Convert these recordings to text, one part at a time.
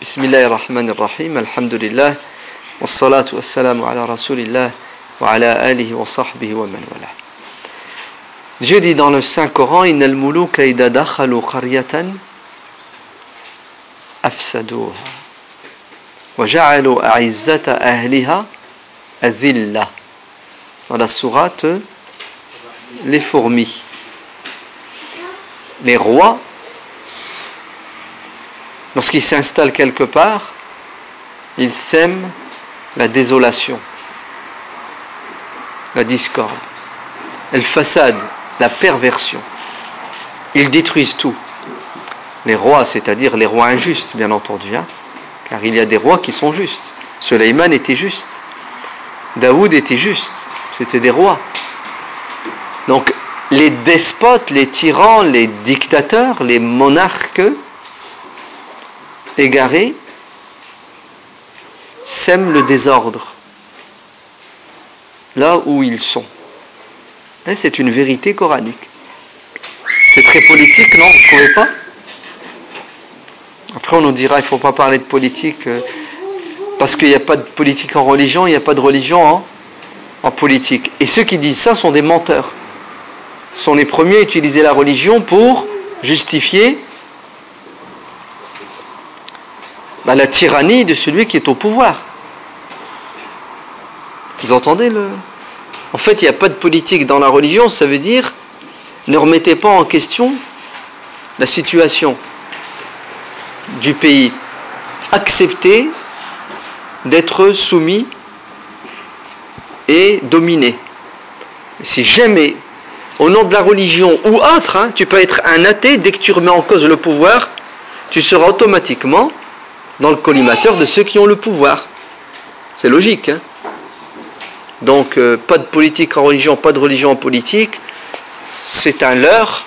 بسم الله الرحمن الرحيم الحمد لله والصلاة والسلام على رسول الله وعلى آله وصحبه ومن والاه Dieu dit dans le Saint-Coran إن الملوك إذا دخلوا قرية أفسدوها وجعلوا أعزة أهلها أذلة dans la sourate les fourmis les rois lorsqu'ils s'installent quelque part ils sèment la désolation la discorde le façade la perversion ils détruisent tout les rois c'est-à-dire les rois injustes bien entendu hein car il y a des rois qui sont justes. Suleiman était juste. Daoud était juste. C'était des rois. Donc, les despotes, les tyrans, les dictateurs, les monarques égarés sèment le désordre là où ils sont. Hein, c'est une vérité coranique. C'est très politique, non Vous ne trouvez pas? Après, on nous dira il ne faut pas parler de politique euh, parce qu'il n'y a pas de politique en religion, il n'y a pas de religion en, en, politique. Et ceux qui disent ça sont des menteurs. sont les premiers à utiliser la religion pour justifier bah, la tyrannie de celui qui est au pouvoir. Vous entendez le En fait, il n'y a pas de politique dans la religion, ça veut dire ne remettez pas en question la situation du pays accepter d'être soumis et dominé. Si jamais, au nom de la religion ou autre, hein, tu peux être un athée, dès que tu remets en cause le pouvoir, tu seras automatiquement dans le collimateur de ceux qui ont le pouvoir. C'est logique. Hein Donc, euh, pas de politique en religion, pas de religion en politique, c'est un leurre.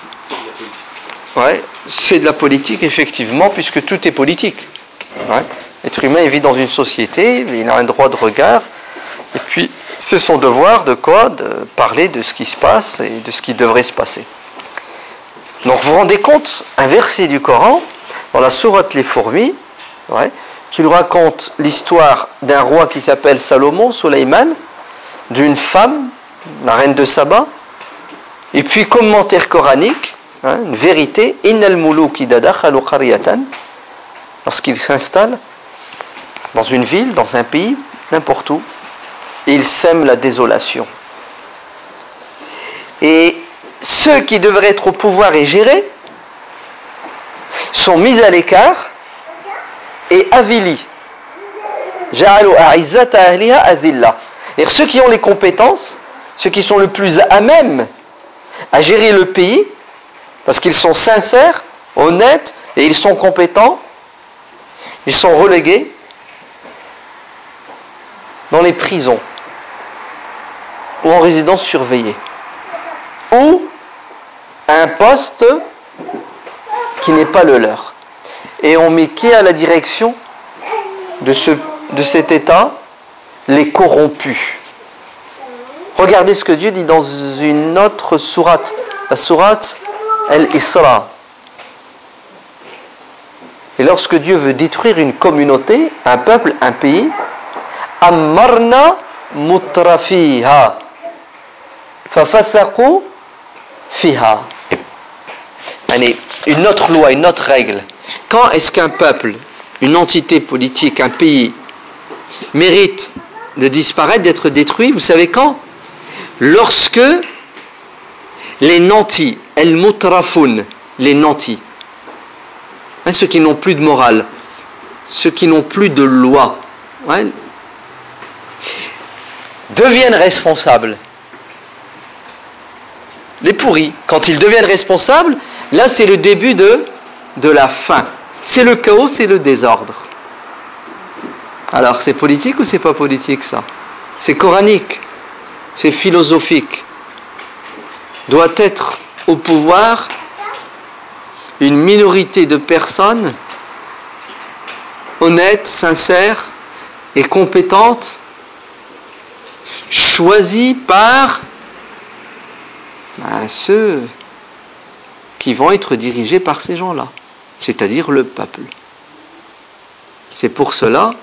Ouais, c'est de la politique, effectivement, puisque tout est politique. L'être humain vit dans une société, il a un droit de regard, et puis c'est son devoir de quoi De parler de ce qui se passe et de ce qui devrait se passer. Donc vous vous rendez compte, un verset du Coran, dans la sourate Les Fourmis, qui raconte l'histoire d'un roi qui s'appelle Salomon, Suleiman, d'une femme, la reine de Saba, et puis commentaire coranique, Hein, une vérité, lorsqu'ils s'installent dans une ville, dans un pays, n'importe où, ils sèment la désolation. Et ceux qui devraient être au pouvoir et gérer sont mis à l'écart et avilis. Et ceux qui ont les compétences, ceux qui sont le plus à même à gérer le pays, parce qu'ils sont sincères, honnêtes et ils sont compétents. Ils sont relégués dans les prisons ou en résidence surveillée ou à un poste qui n'est pas le leur. Et on met qui à la direction de, ce, de cet état? Les corrompus. Regardez ce que Dieu dit dans une autre sourate, la sourate Al-Isra. Et lorsque Dieu veut détruire une communauté, un peuple, un pays, Ammarna mutrafiha. Fafasaqu fiha. Une autre loi, une autre règle. Quand est-ce qu'un peuple, une entité politique, un pays mérite de disparaître, d'être détruit Vous savez quand? Lorsque les nantis, el mutrafoun, les nantis, hein, ceux qui n'ont plus de morale, ceux qui n'ont plus de loi, deviennent responsables. Les pourris, quand ils deviennent responsables, là c'est le début de, de la fin. C'est le chaos, c'est le désordre. Alors c'est politique ou c'est pas politique ça? C'est coranique, c'est philosophique doit être au pouvoir une minorité de personnes honnêtes, sincères et compétentes, choisies par ben, ceux qui vont être dirigés par ces gens-là, c'est-à-dire le peuple. C'est pour cela,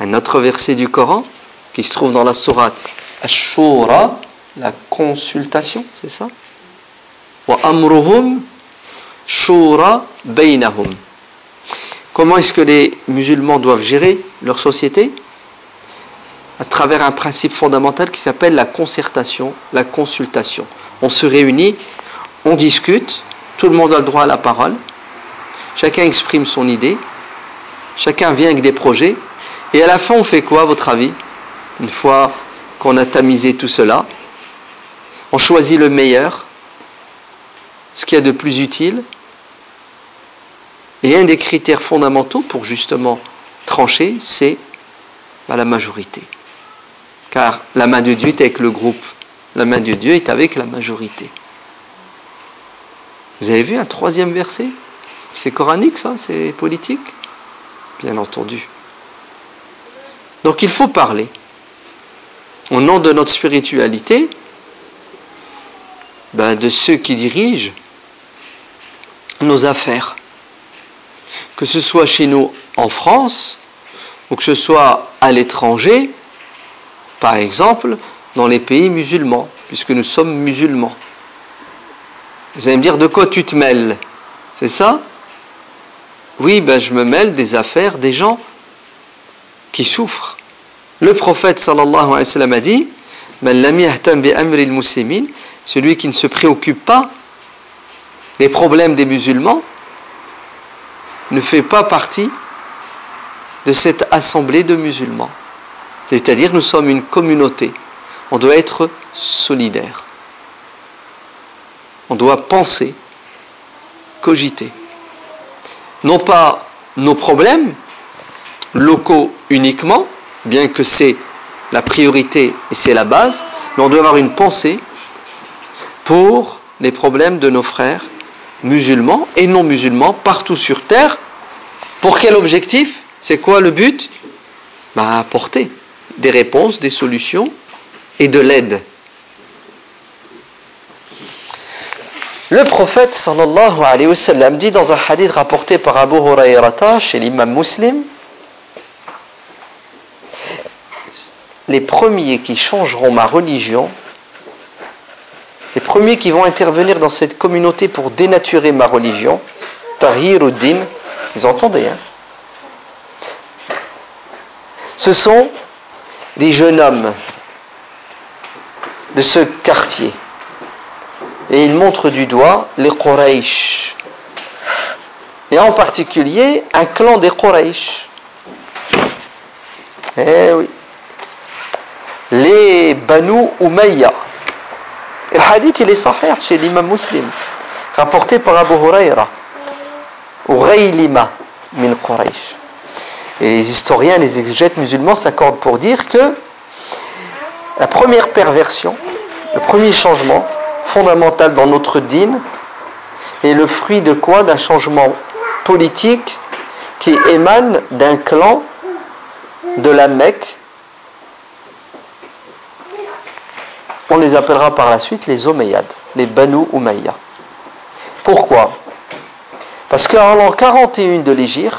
un autre verset du Coran qui se trouve dans la sourate Ashura, la consultation, c'est ça? Wa amruhum shura bainahum. Comment est-ce que les musulmans doivent gérer leur société? À travers un principe fondamental qui s'appelle la concertation, la consultation. On se réunit, on discute, tout le monde a le droit à la parole, chacun exprime son idée, chacun vient avec des projets, et à la fin on fait quoi à votre avis? Une fois qu'on a tamisé tout cela, on choisit le meilleur, ce qu'il y a de plus utile, et un des critères fondamentaux pour justement trancher, c'est bah, la majorité. Car la main de Dieu est avec le groupe. La main de Dieu est avec la majorité. Vous avez vu un troisième verset? C'est coranique ça? C'est politique? Bien entendu. Donc il faut parler. Au nom de notre spiritualité, ben, de ceux qui dirigent nos affaires que ce soit chez nous en France ou que ce soit à l'étranger, par exemple dans les pays musulmans, puisque nous sommes musulmans. Vous allez me dire de quoi tu te mêles? C'est ça? Oui, ben je me mêle des affaires des gens qui souffrent. Le prophète sallallahu alayhi wa sallam a dit celui qui ne se préoccupe pas des problèmes des musulmans ne fait pas partie de cette assemblée de musulmans. C'est-à-dire nous sommes une communauté. On doit être solidaire. On doit penser, cogiter. Non pas nos problèmes locaux uniquement, bien que c'est la priorité et c'est la base, mais on doit avoir une pensée pour les problèmes de nos frères musulmans et non musulmans partout sur terre. Pour quel objectif? C'est quoi le but? Bah, Apporter des réponses, des solutions et de l'aide. Le prophète sallallahu alayhi wa sallam dit dans un hadith rapporté par Abu Hurayrata chez l'imam muslim Les premiers qui changeront ma religion les premiers qui vont intervenir dans cette communauté pour dénaturer ma religion, Tahir din, vous entendez, hein Ce sont des jeunes hommes de ce quartier. Et ils montrent du doigt les Quraysh. Et en particulier un clan des Quraysh. Eh oui. Les Banu Umayya. Le hadith, il est sahih chez l'imam muslim, rapporté par Abu Huraira, ou Lima min Quraysh. Et les historiens, les exégètes musulmans s'accordent pour dire que la première perversion, le premier changement fondamental dans notre dîne est le fruit de quoi D'un changement politique qui émane d'un clan de la Mecque On les appellera par la suite les Omeyyades, les Banu Umayya. Pourquoi? Parce qu'en l'an 41 de l'Égypte,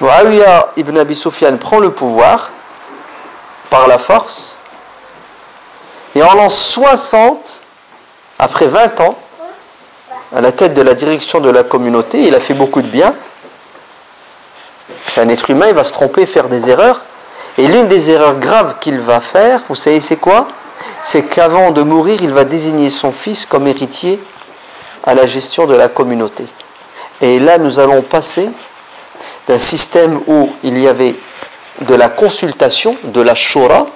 Muawiyah ibn Abi Sufyan prend le pouvoir par la force, et en l'an 60, après 20 ans, à la tête de la direction de la communauté, il a fait beaucoup de bien. C'est un être humain, il va se tromper, faire des erreurs, et l'une des erreurs graves qu'il va faire, vous savez c'est quoi? C'est qu'avant de mourir, il va désigner son fils comme héritier à la gestion de la communauté. Et là, nous allons passer d'un système où il y avait de la consultation, de la shura,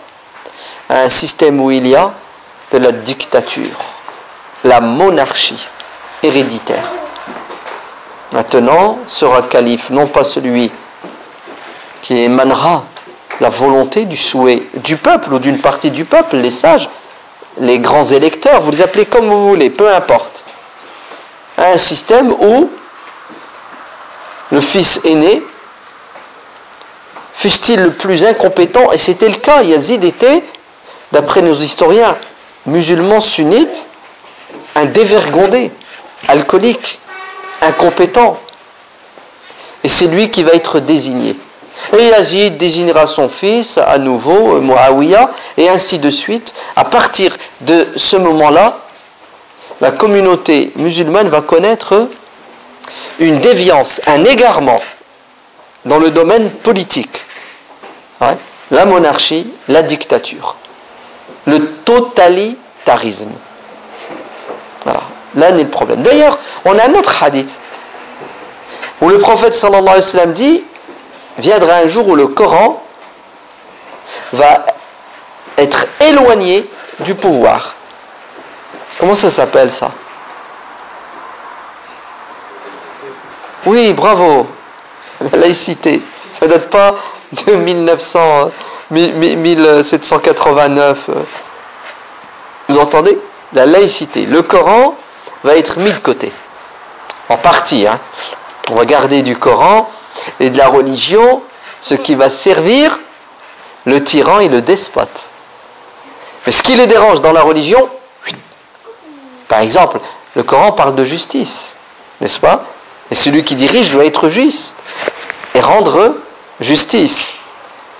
à un système où il y a de la dictature, la monarchie héréditaire. Maintenant sera calife non pas celui qui émanera la volonté du souhait du peuple ou d'une partie du peuple, les sages, les grands électeurs, vous les appelez comme vous voulez, peu importe. Un système où le fils aîné, fût-il le plus incompétent, et c'était le cas, Yazid était, d'après nos historiens musulmans sunnites, un dévergondé, alcoolique, incompétent, Et c'est lui qui va être désigné. Et Yazid désignera son fils à nouveau, Muawiyah, et ainsi de suite. À partir de ce moment-là, la communauté musulmane va connaître une déviance, un égarement dans le domaine politique. La monarchie, la dictature, le totalitarisme. Voilà. Là n'est le problème. D'ailleurs, on a un autre hadith où le prophète sallallahu alayhi wa sallam dit viendra un jour où le Coran va être éloigné du pouvoir. Comment ça s'appelle ça? Oui, bravo. La laïcité. Ça date pas de 1900, 1789. Vous entendez La laïcité. Le Coran va être mis de côté. En partie. Hein. On va garder du Coran et de la religion ce qui va servir le tyran et le despote. Mais ce qui le dérange dans la religion, par exemple, le Coran parle de justice, n'est-ce pas? Et celui qui dirige doit être juste et rendre justice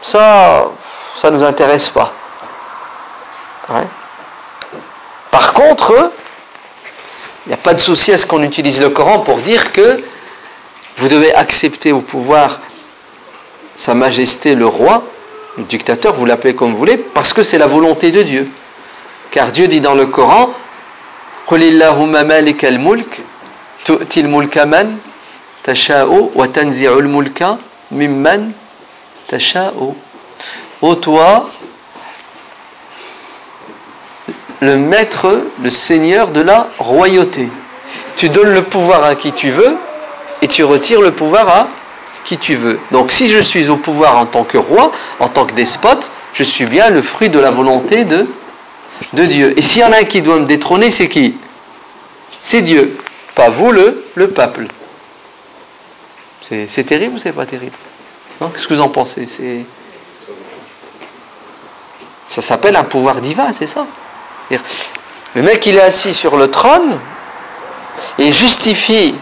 ça, ça ne nous intéresse pas. Par contre, il n'y a pas de souci à ce qu'on utilise le Coran pour dire que vous devez accepter au pouvoir Sa Majesté le roi, le dictateur, vous l'appelez comme vous voulez, parce que c'est la volonté de Dieu. Car Dieu dit dans le Coran, mulk wa tanzi'ul mimman tasha'u. Ô toi, le maître, le seigneur de la royauté. Tu donnes le pouvoir à qui tu veux et tu retires le pouvoir à qui tu veux. Donc si je suis au pouvoir en tant que roi, en tant que despote, je suis bien le fruit de la volonté de, Dieu. Et s'il y en a un qui doit me détrôner, c'est qui? C'est Dieu, pas vous le, le peuple. C'est terrible ou c'est pas terrible? Qu'est-ce que vous en pensez Ça s'appelle un pouvoir divin, c'est ça Le mec, il est assis sur le trône et justifie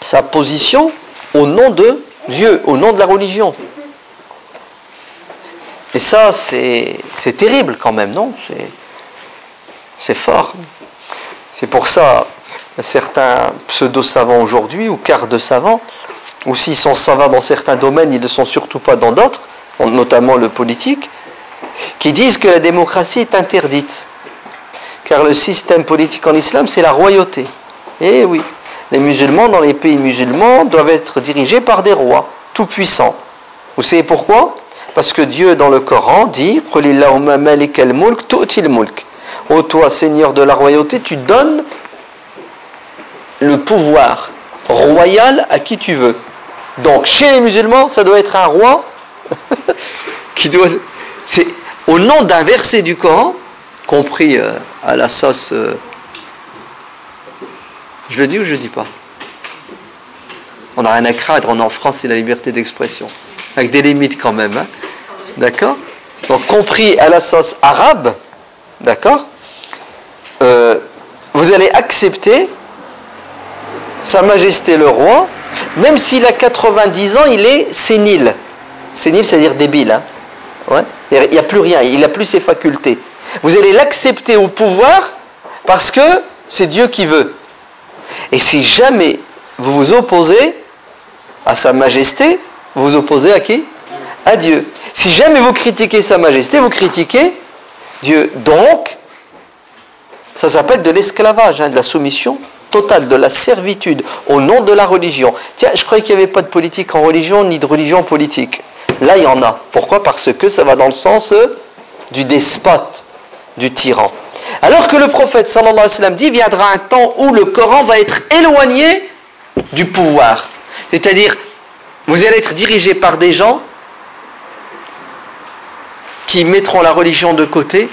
sa position au nom de Dieu, au nom de la religion. Et ça, c'est terrible quand même, non C'est fort. C'est pour ça, certains pseudo-savants aujourd'hui, ou quarts de savants, ou s'ils sont savants dans certains domaines, ils ne sont surtout pas dans d'autres, notamment le politique, qui disent que la démocratie est interdite. Car le système politique en islam, c'est la royauté. Eh oui, les musulmans dans les pays musulmans doivent être dirigés par des rois tout-puissants. Vous savez pourquoi? Parce que Dieu dans le Coran dit Ô toi, Seigneur de la royauté, tu donnes le pouvoir royal à qui tu veux. Donc, chez les musulmans, ça doit être un roi qui doit. C'est au nom d'un verset du Coran, compris euh, à la sauce euh, je le dis ou je le dis pas? On n'a rien à craindre, on est en France, c'est la liberté d'expression. Avec des limites quand même. Hein. d'accord? Donc compris à la sauce arabe, d'accord? Euh, Vous allez accepter Sa Majesté le roi, même s'il a 90 ans, il est sénile. Sénile, c'est-à-dire débile. Hein. il n'y a plus rien, il n'a plus ses facultés. Vous allez l'accepter au pouvoir parce que c'est Dieu qui veut. Et si jamais vous vous opposez à Sa Majesté, vous vous opposez à qui? À Dieu. Si jamais vous critiquez Sa Majesté, vous critiquez Dieu. Donc, ça s'appelle de l'esclavage, hein, de la soumission totale, de la servitude au nom de la religion. Tiens, je croyais qu'il n'y avait pas de politique en religion, ni de religion politique. Là, il y en a. Pourquoi? Parce que ça va dans le sens du despote, du tyran. Alors que le prophète sallallahu alayhi wa sallam dit viendra un temps où le Coran va être éloigné du pouvoir. C'est-à-dire, vous allez être dirigé par des gens qui mettront la religion de côté,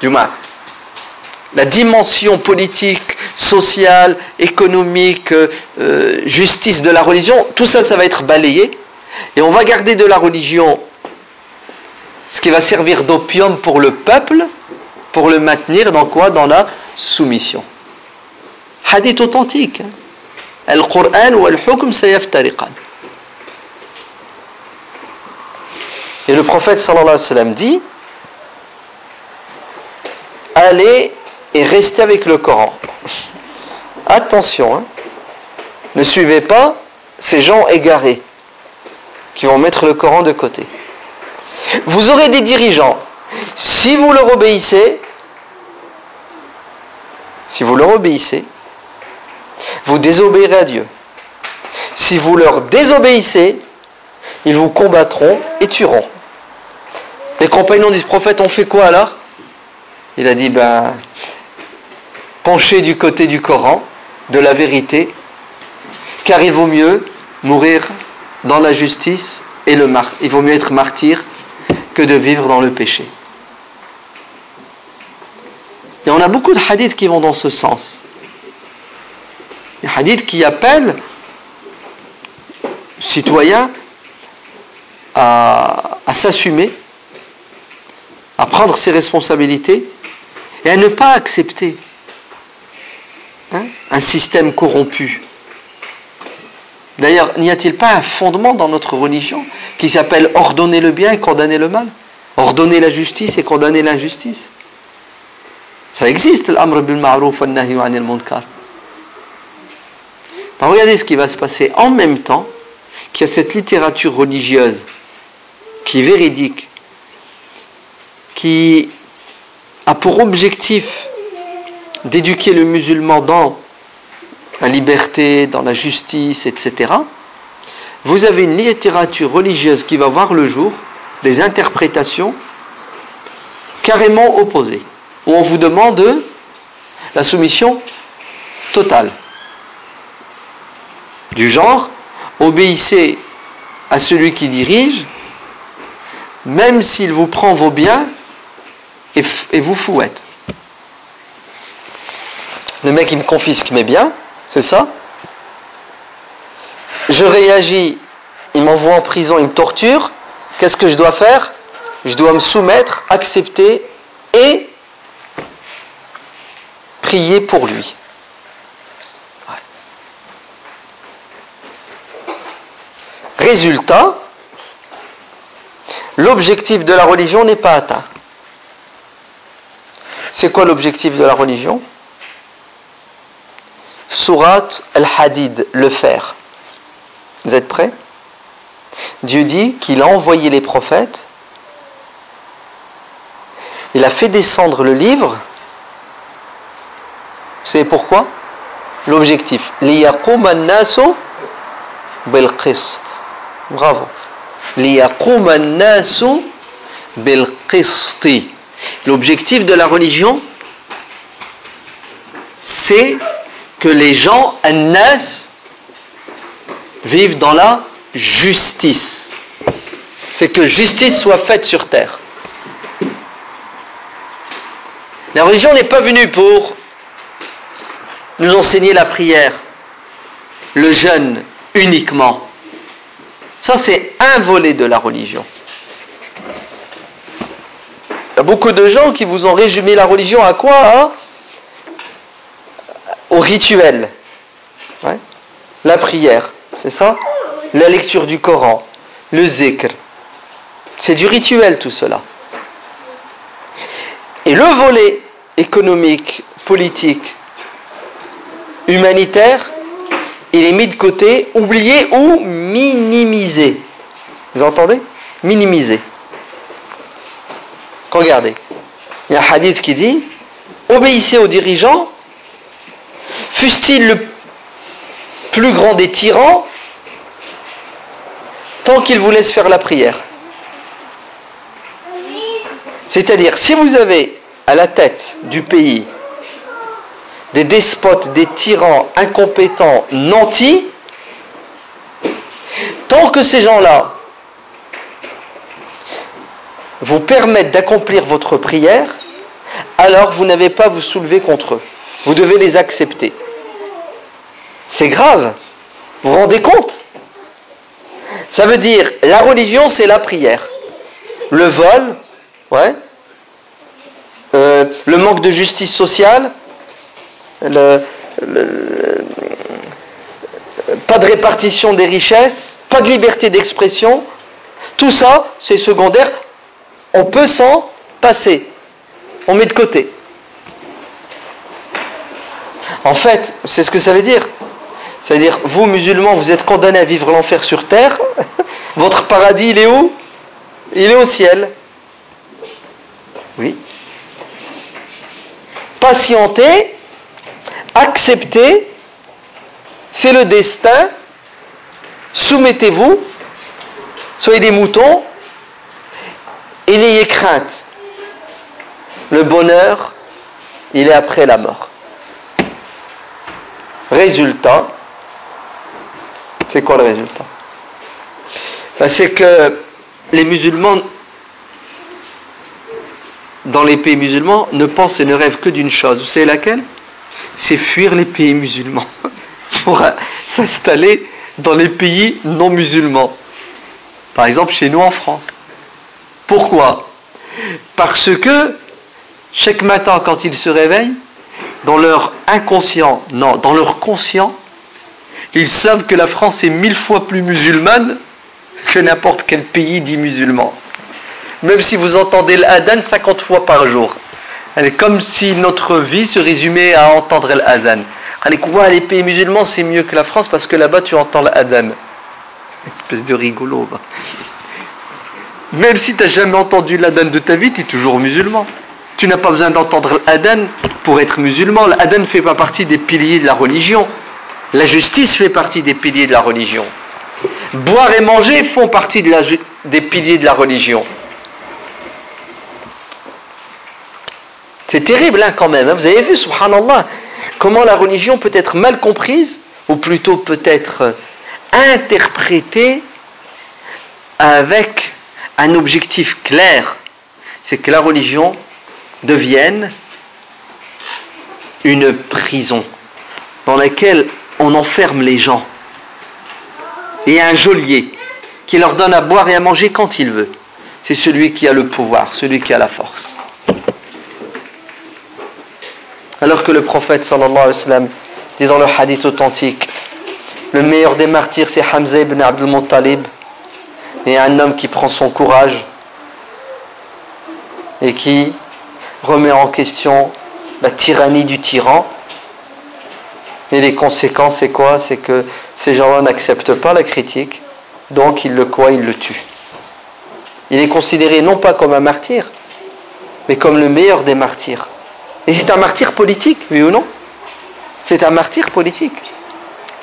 du moins la dimension politique, sociale, économique, euh, euh, justice de la religion, tout ça, ça va être balayé. Et on va garder de la religion ce qui va servir d'opium pour le peuple, pour le maintenir dans quoi? Dans la soumission. Hadith authentique. Hein. Al-Qur'an ou al-Hukm sayaftariqan. Et le prophète sallallahu alayhi wa sallam dit Allez et restez avec le Coran. Attention, hein. ne suivez pas ces gens égarés qui vont mettre le Coran de côté. Vous aurez des dirigeants. Si vous leur obéissez, si vous leur obéissez, vous désobéirez à Dieu. Si vous leur désobéissez, ils vous combattront et tueront. Les compagnons du prophète ont fait quoi alors? Il a dit, ben, penchez du côté du Coran, de la vérité, car il vaut mieux mourir dans la justice et le mar. Il vaut mieux être martyr que de vivre dans le péché. Et on a beaucoup de hadiths qui vont dans ce sens. Des hadiths qui appellent citoyens à, à s'assumer, à prendre ses responsabilités et à ne pas accepter un système corrompu. D'ailleurs, n'y a-t-il pas un fondement dans notre religion qui s'appelle ordonner le bien et condamner le mal? Ordonner la justice et condamner l'injustice Ça existe, l'amr bil ma'ruf wa nahi anil munkar. regardez ce qui va se passer en même temps qu'il y a cette littérature religieuse qui est véridique, qui a pour objectif d'éduquer le musulman dans la liberté, dans la justice, etc., vous avez une littérature religieuse qui va voir le jour, des interprétations carrément opposées, où on vous demande la soumission totale. Du genre, obéissez à celui qui dirige, même s'il vous prend vos biens et, vous fouette. Le mec, il me confisque mes biens, c'est ça Je réagis, il m'envoie en prison, il me torture. Qu'est-ce que je dois faire? Je dois me soumettre, accepter et prier pour lui. Résultat, l'objectif de la religion n'est pas atteint. C'est quoi l'objectif de la religion? Surat al-Hadid, le fer. Vous êtes prêts? Dieu dit qu'il a envoyé les prophètes, il a fait descendre le livre. Vous savez pourquoi? L'objectif. Bravo. L'objectif de la religion, c'est que les gens, nas, vivent dans la justice. C'est que justice soit faite sur terre. La religion n'est pas venue pour nous enseigner la prière, le jeûne uniquement. Ça, c'est un volet de la religion. Il y a beaucoup de gens qui vous ont résumé la religion à quoi hein? Au rituel. La prière, c'est ça? La lecture du Coran, le zikr. C'est du rituel tout cela. Et le volet économique, politique, humanitaire, il est mis de côté, oublié ou minimisé. Vous entendez? Minimisé. Regardez. Il y a un hadith qui dit Obéissez aux dirigeants fût-il le plus grand des tyrans, tant qu'il vous laisse faire la prière. C'est-à-dire, si vous avez à la tête du pays des despotes, des tyrans incompétents, nantis, tant que ces gens-là vous permettent d'accomplir votre prière, alors vous n'avez pas à vous soulever contre eux. Vous devez les accepter. C'est grave. Vous vous rendez compte? Ça veut dire, la religion, c'est la prière. Le vol, ouais. Euh, le manque de justice sociale, le, de répartition des richesses, pas de liberté d'expression. Tout ça, c'est secondaire. On peut s'en passer. On met de côté. En fait, c'est ce que ça veut dire. C'est-à-dire, vous musulmans, vous êtes condamnés à vivre l'enfer sur terre. Votre paradis, il est où? Il est au ciel. Oui. Patientez, acceptez, c'est le destin. Soumettez-vous, soyez des moutons et n'ayez crainte. Le bonheur, il est après la mort. Résultat, c'est quoi le résultat? Ben, C'est que les musulmans, dans les pays musulmans, ne pensent et ne rêvent que d'une chose. Vous savez laquelle? C'est fuir les pays musulmans pour s'installer dans les pays non musulmans. Par exemple, chez nous en France. Pourquoi? Parce que chaque matin, quand ils se réveillent, dans leur inconscient, non, dans leur conscient, ils savent que la France est mille fois plus musulmane que n'importe quel pays dit musulman. Même si vous entendez l'adhan 50 fois par jour. Comme si notre vie se résumait à entendre l'adhan. Les pays musulmans, c'est mieux que la France parce que là-bas, tu entends l'adhan. Espèce de rigolo. Même si tu n'as jamais entendu l'adhan de ta vie, tu es toujours musulman. Tu n'as pas besoin d'entendre l'adhan pour être musulman. L'adhan ne fait pas partie des piliers de la religion. La justice fait partie des piliers de la religion. Boire et manger font partie des piliers de la religion. C'est terrible hein, quand même. Hein. Vous avez vu, subhanallah, comment la religion peut être mal comprise, ou plutôt peut être interprétée avec un objectif clair. C'est que la religion devienne une prison dans laquelle on enferme les gens et un geôlier qui leur donne à boire et à manger quand il veut. C'est celui qui a le pouvoir, celui qui a la force. Alors que le prophète sallallahu alayhi wa sallam dit dans le hadith authentique, le meilleur des martyrs c'est Hamza ibn Abdul Muttalib, et un homme qui prend son courage et qui remet en question la tyrannie du tyran. Et les conséquences, c'est quoi? C'est que ces gens-là n'acceptent pas la critique, donc ils le quoi Ils le tuent. Il est considéré non pas comme un martyr, mais comme le meilleur des martyrs. Et c'est un martyr politique, oui ou non? C'est un martyr politique.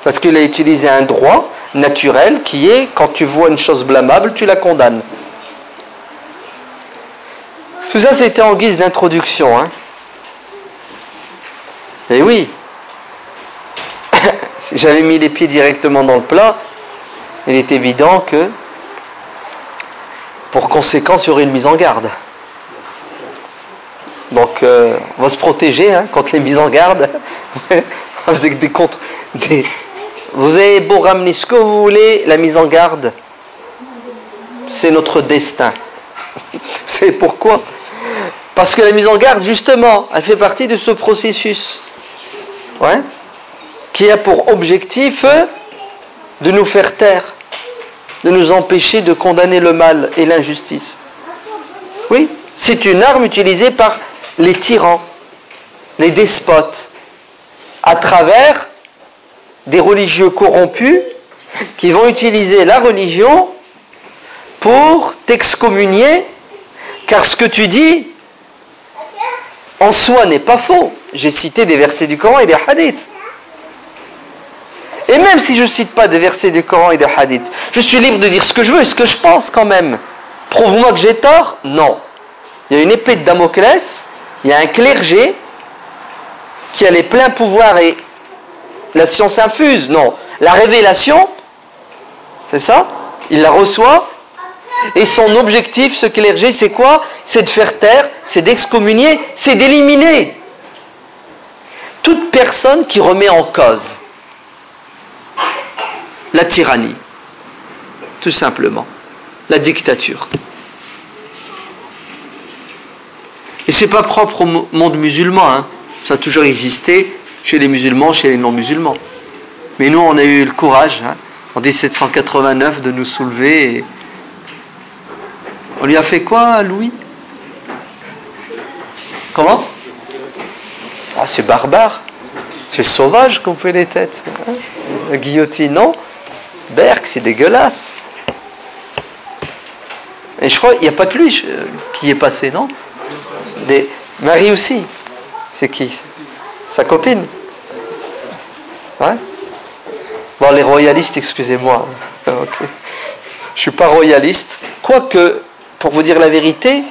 Parce qu'il a utilisé un droit naturel qui est, quand tu vois une chose blâmable, tu la condamnes. Tout ça, c'était en guise d'introduction. Hein. Et oui, si j'avais mis les pieds directement dans le plat, il est évident que, pour conséquence, il y aurait une mise en garde. Donc, euh, on va se protéger hein, contre les mises en garde. Des contre. Des... Vous avez beau ramener ce que vous voulez, la mise en garde, c'est notre destin. C'est pourquoi parce que la mise en garde, justement, elle fait partie de ce processus. Ouais, qui a pour objectif de nous faire taire, de nous empêcher de condamner le mal et l'injustice. Oui, c'est une arme utilisée par les tyrans, les despotes, à travers des religieux corrompus qui vont utiliser la religion pour t'excommunier, car ce que tu dis en soi n'est pas faux. J'ai cité des versets du Coran et des hadiths. Et même si je ne cite pas des versets du Coran et des hadiths, je suis libre de dire ce que je veux et ce que je pense quand même. Prouve-moi que j'ai tort? Non. Il y a une épée de Damoclès, il y a un clergé qui a les pleins pouvoirs et la science infuse. Non. La révélation, c'est ça? Il la reçoit et son objectif, ce clergé, c'est quoi? C'est de faire taire, c'est d'excommunier, c'est d'éliminer toute personne qui remet en cause la tyrannie, tout simplement, la dictature. Et c'est pas propre au monde musulman, hein. ça a toujours existé chez les musulmans, chez les non-musulmans. Mais nous, on a eu le courage, hein, en 1789, de nous soulever. On lui a fait quoi, Louis? Comment? Ah, c'est barbare. C'est sauvage qu'on fait les têtes. Hein? Guillotine, non? Berck, c'est dégueulasse. Et je crois qu'il n'y a pas que lui qui est passé, non? Marie aussi. C'est qui? Sa copine Ouais Bon, les royalistes, excusez-moi. ok. Je suis pas royaliste. Quoique, pour vous dire la vérité,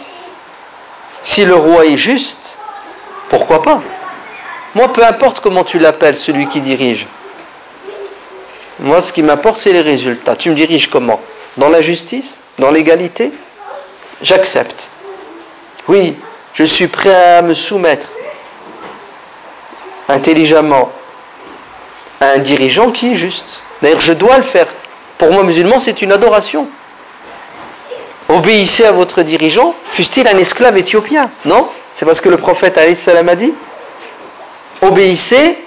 si le roi est juste, pourquoi pas? Moi, peu importe comment tu l'appelles, celui qui dirige. Moi, ce qui m'importe, c'est les résultats. Tu me diriges comment? Dans la justice? Dans l'égalité? J'accepte. Oui, je suis prêt à me soumettre intelligemment à un dirigeant qui est juste. D'ailleurs, je dois le faire. Pour moi, musulman, c'est une adoration. Obéissez à votre dirigeant, fût-il un esclave éthiopien. Non? C'est parce que le prophète a dit Obéissez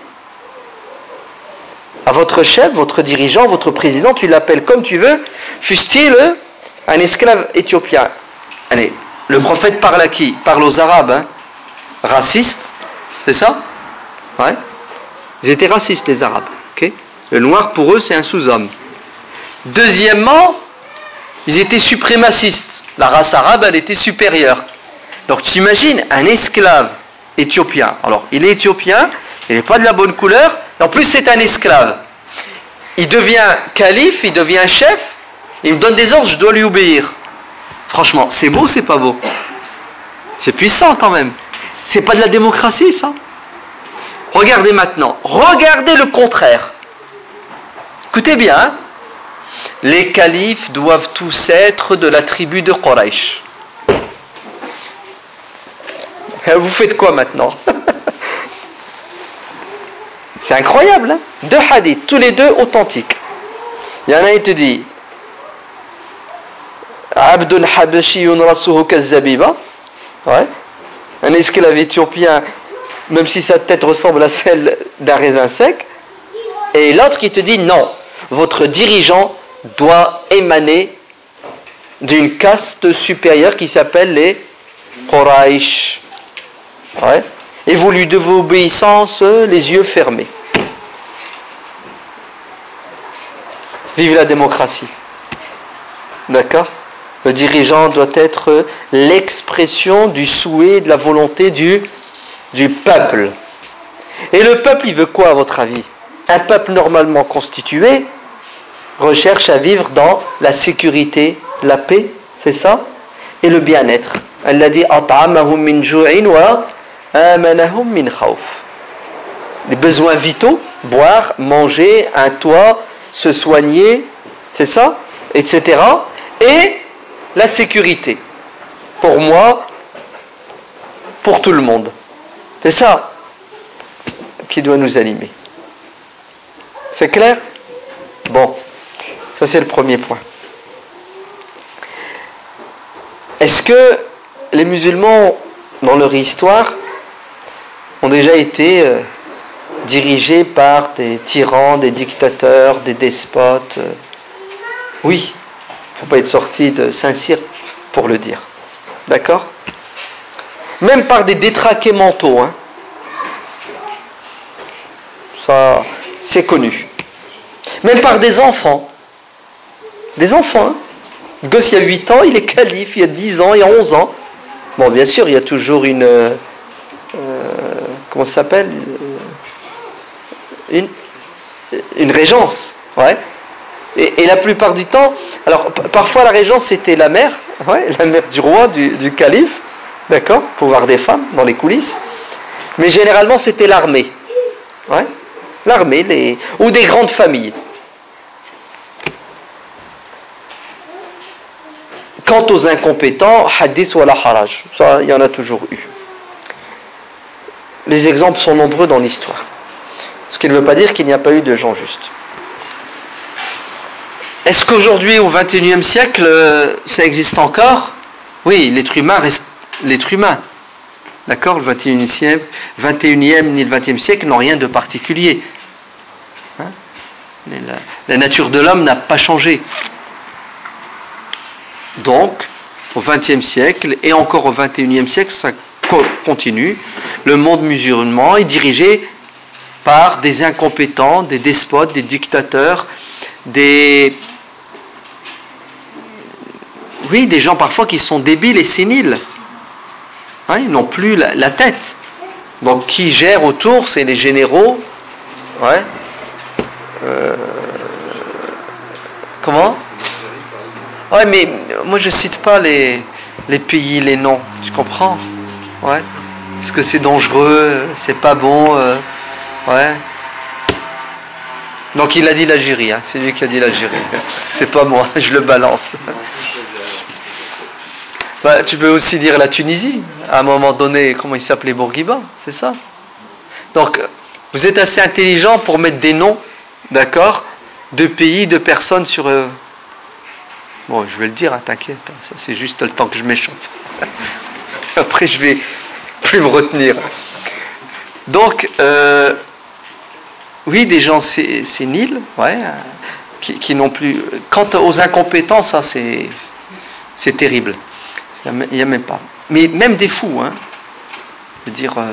à votre chef, votre dirigeant, votre président, tu l'appelles comme tu veux, fût-il un esclave éthiopien? Allez, le prophète parle à qui? Parle aux Arabes, hein racistes, c'est ça? Ouais. Ils étaient racistes, les Arabes. Le noir, pour eux, c'est un sous-homme. Deuxièmement, ils étaient suprémacistes. La race arabe, elle était supérieure. Donc tu imagines un esclave éthiopien. Alors, il est éthiopien, il n'est pas de la bonne couleur, en plus c'est un esclave. Il devient calife, il devient chef, il me donne des ordres, je dois lui obéir. Franchement, c'est beau, c'est pas beau? C'est puissant quand même. C'est pas de la démocratie, ça? Regardez maintenant, regardez le contraire. Écoutez bien, hein. Les califes doivent tous être de la tribu de Quraysh. Vous faites quoi maintenant C'est incroyable, hein deux hadiths, tous les deux authentiques. Il y en a qui te dit Abdul Habashiyun Rasuhu Kazabiba. Ouais. Un esclave éthiopien même si sa tête ressemble à celle d'un raisin sec. Et l'autre qui te dit non, votre dirigeant doit émaner d'une caste supérieure qui s'appelle les Quraysh. Et vous lui devez obéissance les yeux fermés. Vive la démocratie. D'accord? Le dirigeant doit être l'expression du souhait, de la volonté du du peuple. Et le peuple, il veut quoi à votre avis? Un peuple normalement constitué recherche à vivre dans la sécurité, la paix, c'est ça? Et le bien-être. Elle a dit Les besoins vitaux, boire, manger, un toit, se soigner, c'est ça? Etc. Et la sécurité. Pour moi, pour tout le monde. C'est ça qui doit nous animer. C'est clair? Bon, ça c'est le premier point. Est-ce que les musulmans, dans leur histoire, ont déjà été euh, dirigés par des tyrans, des dictateurs, des despotes euh? Oui, il ne faut pas être sorti de Saint-Cyr pour le dire. D'accord? Même par des détraqués mentaux. Hein. Ça, c'est connu. Même par des enfants. Des enfants. Hein. Le gosse, il y a 8 ans, il est calife, il y a 10 ans, il y a 11 ans. Bon, bien sûr, il y a toujours une. Euh, comment ça s'appelle une, une régence. Ouais. Et, la plupart du temps, alors parfois la régence c'était la mère, la mère du roi, du, calife, D'accord Pouvoir des femmes dans les coulisses. Mais généralement, c'était l'armée. Ouais L'armée, ou des grandes familles. Quant aux incompétents, hadith ou la haraj. Ça, il y en a toujours eu. Les exemples sont nombreux dans l'histoire. Ce qui ne veut pas dire qu'il n'y a pas eu de gens justes. Est-ce qu'aujourd'hui, au XXIe siècle, ça existe encore? Oui, l'être humain reste l'être humain. D'accord? Le 21e, 21e ni le 20e siècle n'ont rien de particulier. Hein? La, nature de l'homme n'a pas changé. Donc, au XXe siècle et encore au XXIe siècle, ça continue. Le monde musulman est dirigé par des incompétents, des despotes, des dictateurs, des... Oui, des gens parfois qui sont débiles et séniles. Hein, ils n'ont plus la, tête. Donc qui gère autour, c'est les généraux. Ouais. Euh, comment? Ouais, mais moi je cite pas les, les pays, les noms. Tu comprends? Ouais. Parce que c'est dangereux, c'est pas bon. Euh, ouais. Donc il a dit l'Algérie, hein. c'est lui qui a dit l'Algérie. C'est pas moi, je le balance. Bah, tu peux aussi dire la Tunisie. À un moment donné, comment il s'appelait? Bourguiba, c'est ça? Donc, vous êtes assez intelligent pour mettre des noms, d'accord, de pays, de personnes sur. Bon, je vais le dire, hein, t'inquiète, hein, ça c'est juste le temps que je m'échauffe. Après, je vais plus me retenir. Donc, euh, oui, des gens séniles, ouais, qui, n'ont plus. Quant aux incompétents, ça c'est terrible. Il n'y a, même pas. Mais même des fous, hein. Je veux dire, euh,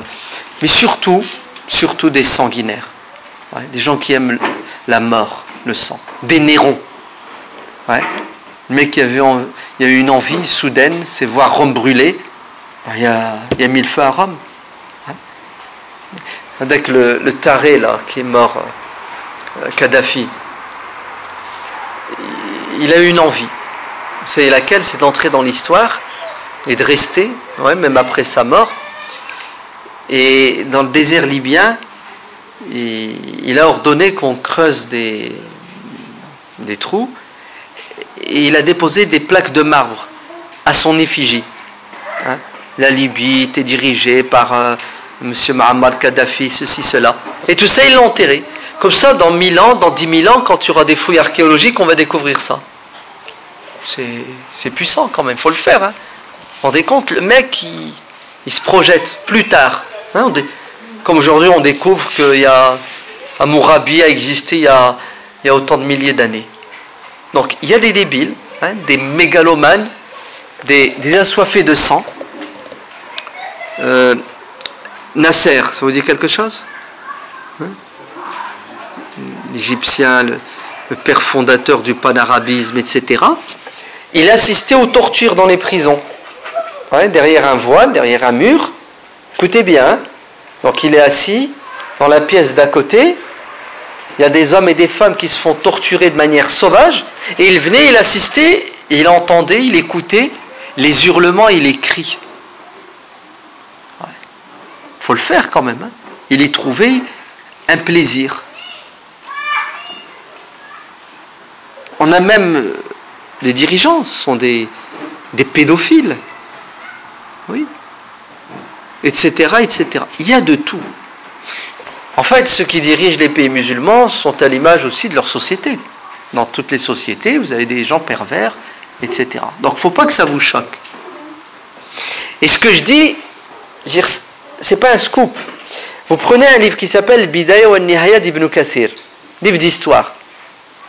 mais surtout, surtout des sanguinaires. des gens qui aiment la mort, le sang. Des Nérons. Ouais. Mec qui avait il y a eu une envie soudaine, c'est voir Rome brûler. Il il a mis le feu à Rome. Avec le, taré là, qui est mort, euh, Kadhafi, il a eu une envie. C'est laquelle? C'est d'entrer dans l'histoire et de rester, même après sa mort. Et dans le désert libyen, il, a ordonné qu'on creuse des trous et il a déposé des plaques de marbre à son effigie. Hein. La Libye était dirigée par euh, M. Muammar Kadhafi, ceci, cela. Et tout ça, il l'a enterré. Comme ça, dans 1000 ans, dans 10 000 ans, quand tu auras des fouilles archéologiques, on va découvrir ça. C'est puissant quand même, il faut le faire. Hein vous rendez compte, le mec, il, se projette plus tard. Hein, comme aujourd'hui, on découvre qu'il y a a existé il y il y a autant de milliers d'années. Donc, il y a des débiles, hein, des mégalomanes, des, assoiffés de sang. Euh, Nasser, ça vous dit quelque chose hein? L'Égyptien, le, le, père fondateur du panarabisme, etc. Il assistait aux tortures dans les prisons derrière un voile, derrière un mur. Écoutez bien. Hein. Donc il est assis dans la pièce d'à côté. Il y a des hommes et des femmes qui se font torturer de manière sauvage. Et il venait, il assistait, il entendait, il écoutait les hurlements et les cris. Il faut le faire quand même. Hein. Il y trouvait un plaisir. On a même des dirigeants, ce sont des, des pédophiles oui, etc., etc. Il y a de tout. En fait, ceux qui dirigent les pays musulmans sont à l'image aussi de leur société. Dans toutes les sociétés, vous avez des gens pervers, etc. Donc, il ne faut pas que ça vous choque. Et ce que je dis, c'est pas un scoop. Vous prenez un livre qui s'appelle Bidaya wa Nihaya d'Ibn Kathir, livre d'histoire.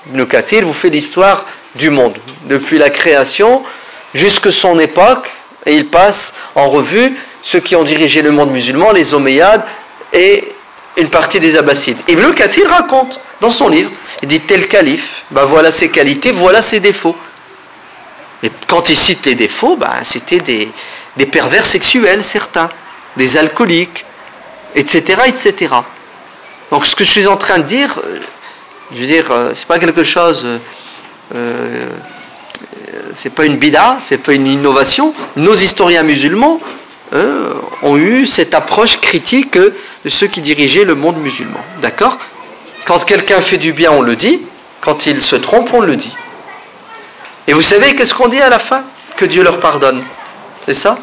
Ibn Kathir vous fait l'histoire du monde, depuis la création jusqu'à son époque, et il passe en revue ceux qui ont dirigé le monde musulman, les Omeyyades et une partie des Abbassides. Ibn Kathir raconte dans son livre, il dit tel calife, ben voilà ses qualités, voilà ses défauts. Et quand il cite les défauts, ben c'était des, des pervers sexuels certains, des alcooliques, etc., etc. Donc ce que je suis en train de dire, euh, je veux dire, euh, c'est pas quelque chose euh, c'est pas une bida, c'est pas une innovation. Nos historiens musulmans euh, ont eu cette approche critique de ceux qui dirigeaient le monde musulman. D'accord? Quand quelqu'un fait du bien, on le dit. Quand il se trompe, on le dit. Et vous savez qu'est-ce qu'on dit à la fin? Que Dieu leur pardonne. C'est ça?